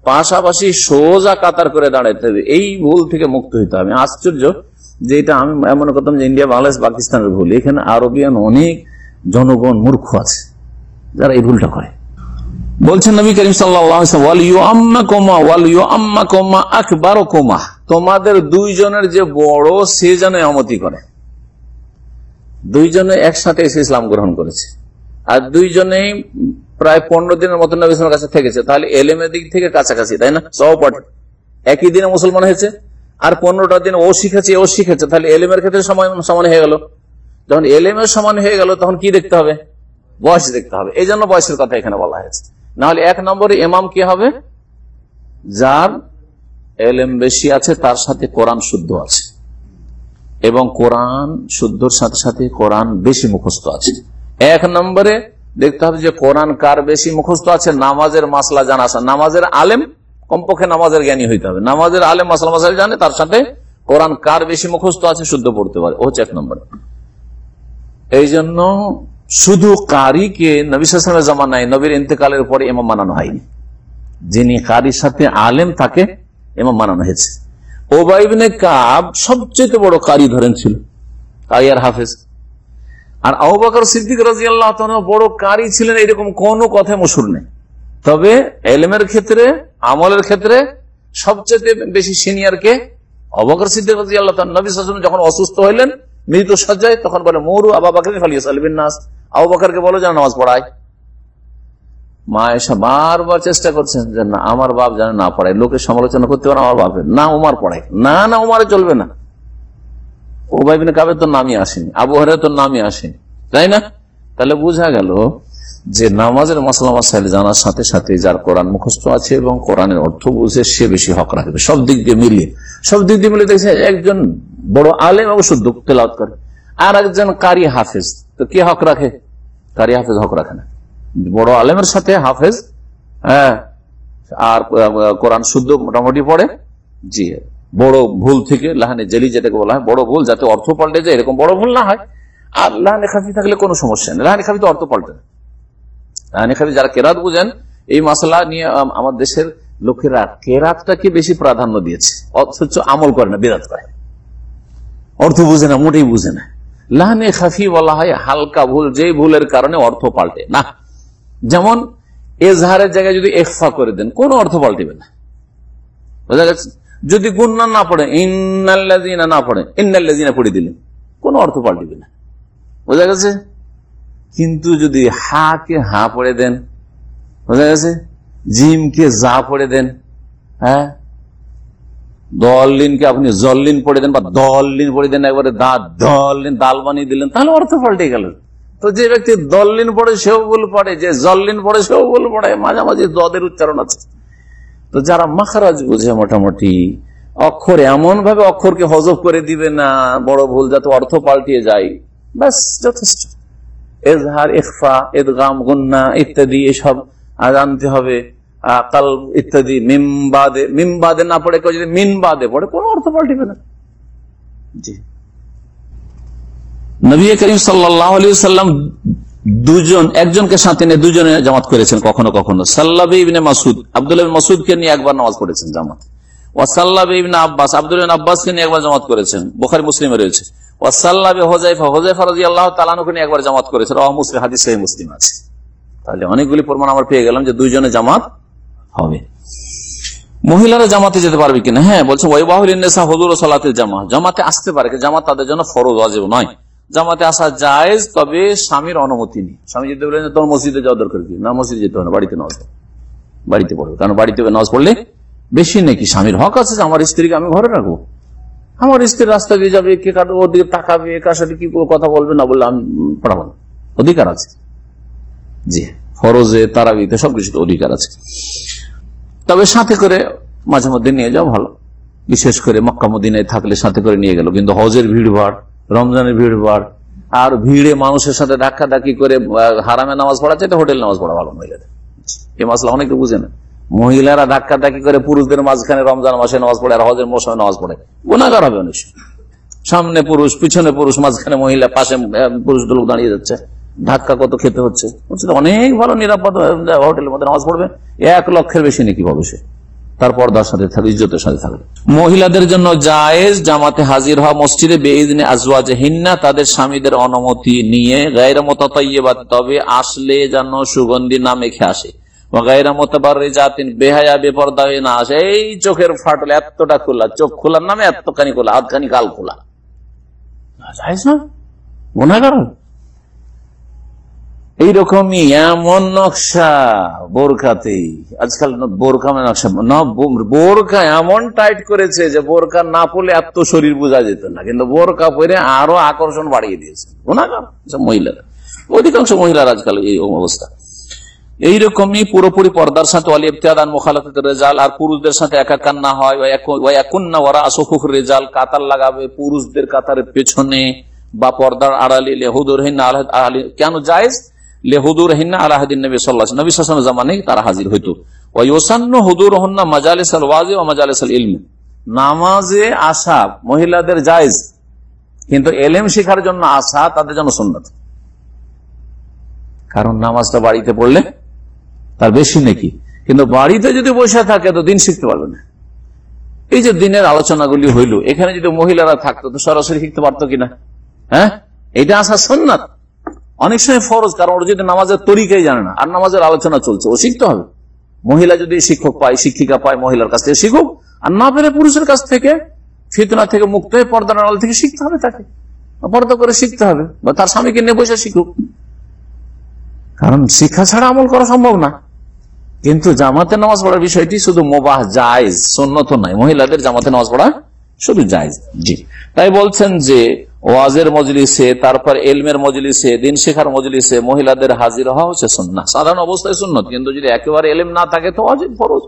পাশাপাশি সোজা কাতার করে দাঁড়াইতে হবে। এই ভুল থেকে মুক্ত হইতে হবে। আশ্চর্য যে এটা আমি মনে করতাম যে ইন্ডিয়া, বাংলাদেশ, পাকিস্তানের ভুল। এখানে আরবিয়ান অনেক জনগণ মূর্খ আছে, যারা এই ভুলটা করে। বলছেন নবী করিম সাল্লাহ তোমাদের দুইজনের যে বড় সে যেন আমতি করে। দুইজনে একসাথে এসে ইসলাম গ্রহণ করেছে। আর দুইজনেই প্রায় পনেরো দিনের মতো নবী ইসলামের কাছে থেকেছে। তাহলে এলেমের দিক থেকে কাছাকাছি, তাই না? সহপাঠ একই দিনে মুসলমান হয়েছে। আর পনেরোটা দিন ও শিখেছে ও শিখেছে। তাহলে এলেমের ক্ষেত্রে সমান হয়ে গেল। যখন এলেমের সমান হয়ে গেল, তখন কি দেখতে হবে? বয়স দেখতে হবে। এই জন্য বয়সের কথা এখানে বলা হয়েছে। নাহলে এক নম্বরে এমাম কি হবে? যার এলেম বেশি আছে, তার সাথে কোরআন শুদ্ধ আছে। এবং কোরআন শুদ্ধর সাথে সাথে কোরআন বেশি মুখস্থ আছে। এক নম্বরে দেখতে হবে যে কোরআন কার বেশি মুখস্থ আছে? নামাজের মাসলা জানা আছে। নামাজের আলেম কমপক্ষে নামাজের জ্ঞানী হইতে হবে। নামাজের আলেম, মাসলা মাসাল জানে, তার সাথে কোরআন কার বেশি মুখস্থ আছে? শুদ্ধ পড়তে পারে। ও হচ্ছে এক নম্বরে। এই জন্য শুধু কারিকে নবী সালামের জামানায় নবীর ইন্তেকালের পরে এমাম মানানো হয়নি। যিনি কারির সাথে আলেম তাকে এমাম মানানো হয়েছে। ওবাইবিনে কাব সবচেয়ে বড় কারি ধরেন ছিল। কারি আর হাফেজ। আর আবাকর সিদ্দিক রাজি আল্লাহ বড় কারি ছিলেন, এরকম কোন কথা মশুর নেই। তবে এলেমের ক্ষেত্রে, আমলের ক্ষেত্রে সবচেয়ে বেশি সিনিয়র কে অবাকর সিদ্দিক রাজি আল্লাহ নবী যখন অসুস্থ হইলেন মৃত সজ্জায় তখন বলে, মরু, আবা বাকর ফালিয়াস আলবিন নাস। আবু বাকরকে বলো যেন নামাজ পড়ায়। মা এসা বারবার চেষ্টা করছেন যে, না, আমার বাপ জানে না পড়ায়। লোকের সমালোচনা করতে পারে, আমার বাপের। না, উমার পড়ায়। না না, উমারে চলবে না। ওবাইবিন কাবে তো নামই আসেনি, আবু হরে তো নামই আসেনি, তাই না? তাহলে বোঝা গেল যে নামাজের মশলা মাসাইল জানার সাথে সাথে যার কোরআন মুখস্থ আছে এবং কোরআনের অর্থ বুঝে সে বেশি হক রাখবে। সব দিক দিয়ে মিলিয়ে। সব দিক দিয়ে মিলিয়ে দেখছে একজন বড় আলেম এবং শুদ্ধ তেলাওত করে। আর একজন কারি হাফেজ, তো কে হক রাখে? কারি হাফেজ হক রাখে না। বড় আলেমের সাথে হাফেজ হ্যাঁ আর কোরআন শুদ্ধ মোটামুটি পড়ে, জি, বড় ভুল থেকে, লাহানে জেলি যেটাকে বলা হয়, বড় ভুল, যাতে অর্থ পাল্টে যায়, এরকম বড় ভুল না হয়। আর লাহানে খাফি থাকলে কোনো সমস্যা নেই। লাহানে খাফি তো অর্থ পাল্টে না। লাহানে খাফি যারা কেরাত বুঝেন, এই মশলা নিয়ে আমার দেশের লোকেরা কেরাতটাকে বেশি প্রাধান্য দিয়েছে, অথচ আমল করে না বিরাট করে। অর্থ বুঝে না, মোটেই বুঝে না। লাহানে খাফি বলা হয়, হালকা ভুল, যে ভুলের কারণে অর্থ পাল্টে। না। যেমন, এজহারের জায়গায় যদি এফা করে দেন, কোন অর্থ পাল্টিবে না। বোঝা গেছে? যদি গুন্না না পড়ে ইন্নাল্লাজিনা না পড়ে ইন্নাল্লাজিনা পড়ে দিলেন, কোন অর্থ পাল্টিবে না। বোঝা গেছে? কিন্তু যদি হা কে হা পড়ে দেন, বোঝা গেছে? জিমকে যা পড়ে দেন হ্যাঁ দলিনকে আপনি জল্লিন পড়ে দেন বা দলিন পড়ে দেন, একবারে দলিন দাল বানিয়ে দিলেন, তাহলে অর্থ পাল্টে গেল। তো যে ব্যক্তি দলিন পড়ে, সেও ভুল পড়ে, যে জল্লিন পড়ে, সেও ভুল পড়ে, মাঝামাঝি দদের উচ্চারণ আছে। তো যারা মাখারাজ বুঝে মোটামুটি, অক্ষর এমন ভাবে অক্ষরকে হজব করে দিবে না, বড় ভুল, যাতে অর্থ পাল্টিয়ে যায়, ব্যাস, যথেষ্ট। এজহার ইফা এদগাম গুন্না ইত্যাদি, এসব জানতে হবে। কাল ইত্যাদি মিমবাদে মিমবাদে না পড়ে কেউ যদি মিনবাদে পড়ে কোনো অর্থ পাল্টিবে না জি। নবী করিম সাল্লাম দুজন একজনকে সাথে নিয়ে দুজনে জামাত করেছেন কখনো কখনো। সাল্লাবে ইবনে মাসুদ আব্দুল মাসুদকে নিয়ে একবার নামাজ পড়েছেন জামাত। ওয়াসাল্লাবে ইবনে আব্বাস আব্বাসকে নিয়ে একবার জামাত করেছেন। বোখারি মুসলিমে রয়েছে। ওয়াসাল্লাবে হোজাইফা হোজাইফা রাজি আল্লাহ তালানুকে নিয়ে একবার জামাত করেছেন মুসলিম হাদিস মুসলিম আছে। তাহলে অনেকগুলি প্রমাণ আমরা পেয়ে গেলাম যে দুইজনে জামাত হবে। মহিলারা জামাতে যেতে পারবে কিনা? হ্যাঁ বলছে ওয়াইবাহুলিনেসা হজুর সালাতের জামা। জামাতে আসতে পারে জামাত তাদের জন্য ফরজ অজেব নয়। জামাতে আসা যায় তবে স্বামীর অনুমতি নেই। স্বামী যেতে বললেন তোমার মসজিদে যাওয়া দরকার কি? না, মসজিদে যেতে হবে না, বাড়িতে নামাজ বাড়িতে পড়বে কারণ বাড়িতে নামাজ পড়লে বেশি নাকি স্বামীর হক আছে যে, আমার স্ত্রীকে আমি ঘরে রাখব। আমার স্ত্রী রাস্তা দিয়ে যাবে, কে কাটবে ওর দিকে তাকাবে, কার সাথে কি কথা বলবে, না বললে আমি পড়াবো না। অধিকার আছে। জি, ফরজে, তারাবিতে সবকিছুতে অধিকার আছে। তবে সাথে করে মাঝে মধ্যে নিয়ে যাও ভালো। বিশেষ করে মক্কা মদিনায় থাকলে সাথে করে নিয়ে গেল। কিন্তু হজের ভিড় ভাড় রমজানের ভিড় ভাড় আর ভিড়ে মানুষের সাথে ধাক্কা ধাক্কি করে হারামে নামাজ পড়া চাইতে হোটেল নামাজ পড়া ভালো মহিলাদের এই মাসলা অনেকে বুঝে না মহিলারা ধাক্কা ধাক্কি করে পুরুষদের মাঝখানে রমজান মাসে নামাজ পড়ে, আর হজের মৌসুমে নামাজ পড়ে। গুণাগার হবে অনেক সামনে পুরুষ, পিছনে পুরুষ, মাঝখানে মহিলা, পাশে পুরুষ লোক দাঁড়িয়ে যাচ্ছে। ধাক্কা কত খেতে হচ্ছে? অনেক ভালো নিরাপদ হোটেলের মধ্যে নামাজ পড়বে। এক লক্ষের বেশি নাকি পাবে সে? তার পর্দার সাথে থাকবে, ইজ্জতের সাথে থাকবে। মহিলাদের জন্য জায়েজ জামাতে হাজির হওয়া মসজিদে বেইজনে আজওয়াজ হিন্না তাদের স্বামীদের অনুমতি নিয়ে গায়রা মতাইয়েবাদ তবে আসলে যেন সুগন্ধি না মেখে আসে। গায়রা মতবার জাতিন বেহায়া বেপর্দা না আসে। এই চোখের ফাটল এতটা খোলা, চোখ খোলার নামে এতখানি খোলা আধখানি গাল খোলা। জায়েজ না। গুণাগার হবে। এইরকমই এমন নকশা বোরখাতে আজকাল বোরখা মানে নকশা বোরখা এমন টাইট করেছে যে বোরখা না পড়লে এত শরীর বোঝা যেত না। কিন্তু বোরখা পরে আরও আকর্ষণ বাড়িয়ে দিয়েছে। মহিলারা। অধিকাংশ মহিলার আজকাল এই অবস্থা। এইরকমই পুরোপুরি পর্দার সাথে অলি ইফতিয়াদান মুখালাফত রেজাল, আর পুরুষদের সাথে একাকার না হয় ওয়াকুন্না ওরা আসুফুফ রেজাল, কাতার লাগাবে পুরুষদের কাতারের পেছনে বা পর্দার আড়ালি লেহুদুর হিন্না কেন জায়েজ? হুদুর নামাজে মহিলাদের জায়েজ, কিন্তু এলেম শেখার জন্য আসা তাদের জন্য কারণ নামাজটা বাড়িতে পড়লে তার বেশি নাকি। কিন্তু বাড়িতে যদি বসে থাকে তো দিন শিখতে পারবে না। এই যে দিনের আলোচনাগুলি হইল, এখানে যদি মহিলারা থাকতো তো সরাসরি শিখতে পারতো কিনা? হ্যাঁ? এটা আসা সন্ন্যাত অনেক সময় ফরজ, কারণ ওর যদি নামাজের তরিকাই জানে না, আর নামাজের আলোচনা চলছে, ও শিখতে হবে। মহিলা যদি শিক্ষক পায়, শিক্ষিকা পায়, মহিলার কাছ থেকে শিখুক, আর না পেরে পুরুষের কাছ থেকে, ফিতনা থেকে মুক্ত হয়ে পর্দার আড়াল থেকে শিখতে হবে তাকে। পর্দা করে শিখতে হবে, বা তার স্বামীকে নিয়ে বসে শিখুক। কারণ শিক্ষা ছাড়া আমল করা সম্ভব না। কিন্তু জামাতে নামাজ পড়ার বিষয়টি শুধু মোবাহ, জায়জ সন্ন্যত নয়। মহিলাদের জামাতে নামাজ পড়া শুধু জায়জ, জি। তাই বলছেন যে ওয়াজের মজলিসে, তারপর এলমের মজলিসে, দিন শেখার মজলিসে মহিলাদের হাজির হওয়া হচ্ছে সন্না সাধারণ অবস্থায় সুন্নত কিন্তু যদি একেবারে এলেম না থাকে তো ফরজ।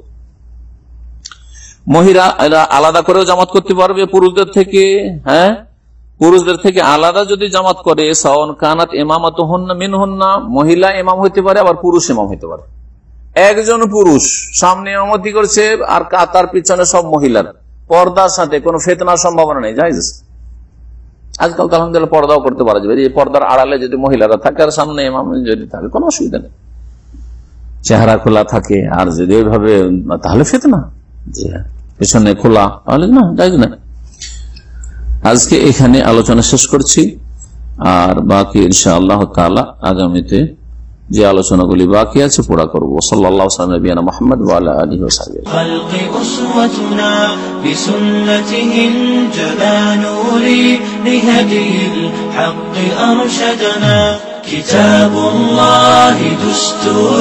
মহিলা আলাদা করেও জামাত করতে পারবে, পুরুষদের থেকে হ্যাঁ? পুরুষদের থেকে আলাদা যদি জামাত করে সাওন কানাত এমামাত হন্না মিন হন্না মহিলা এমাম হইতে পারে, আবার পুরুষ এমাম হইতে পারে। একজন পুরুষ, সামনে এমামতি করছে, আর কাতার পিছনে সব মহিলার। পর্দার সাথে কোনো ফেতনার সম্ভাবনা নেই যাই আজকাল তো আলহামদুলিল্লাহ পর্দাও করতে পারা যাবে। পর্দার আড়ালে যদি মহিলারা থাকে আর সামনে যদি থাকে, কোনো অসুবিধা নেই। চেহারা খোলা থাকে, আর যদি ওইভাবে তাহলে ফেতনা। পেছনে খোলা, তাহলে না যাই না। আজকে এখানে আলোচনা শেষ করছি, আর বাকি ইনশা আল্লাহ তালা আগামীতে যে আলোচনাগুলি বাকি আছে পুরা করবো সাল্লাহ সালাম মোহাম্মদ আলী ওসাহেব الخلق أسوتنا بسنته انجلى نوري لهدي الحق أرشدنا كتاب الله دستوري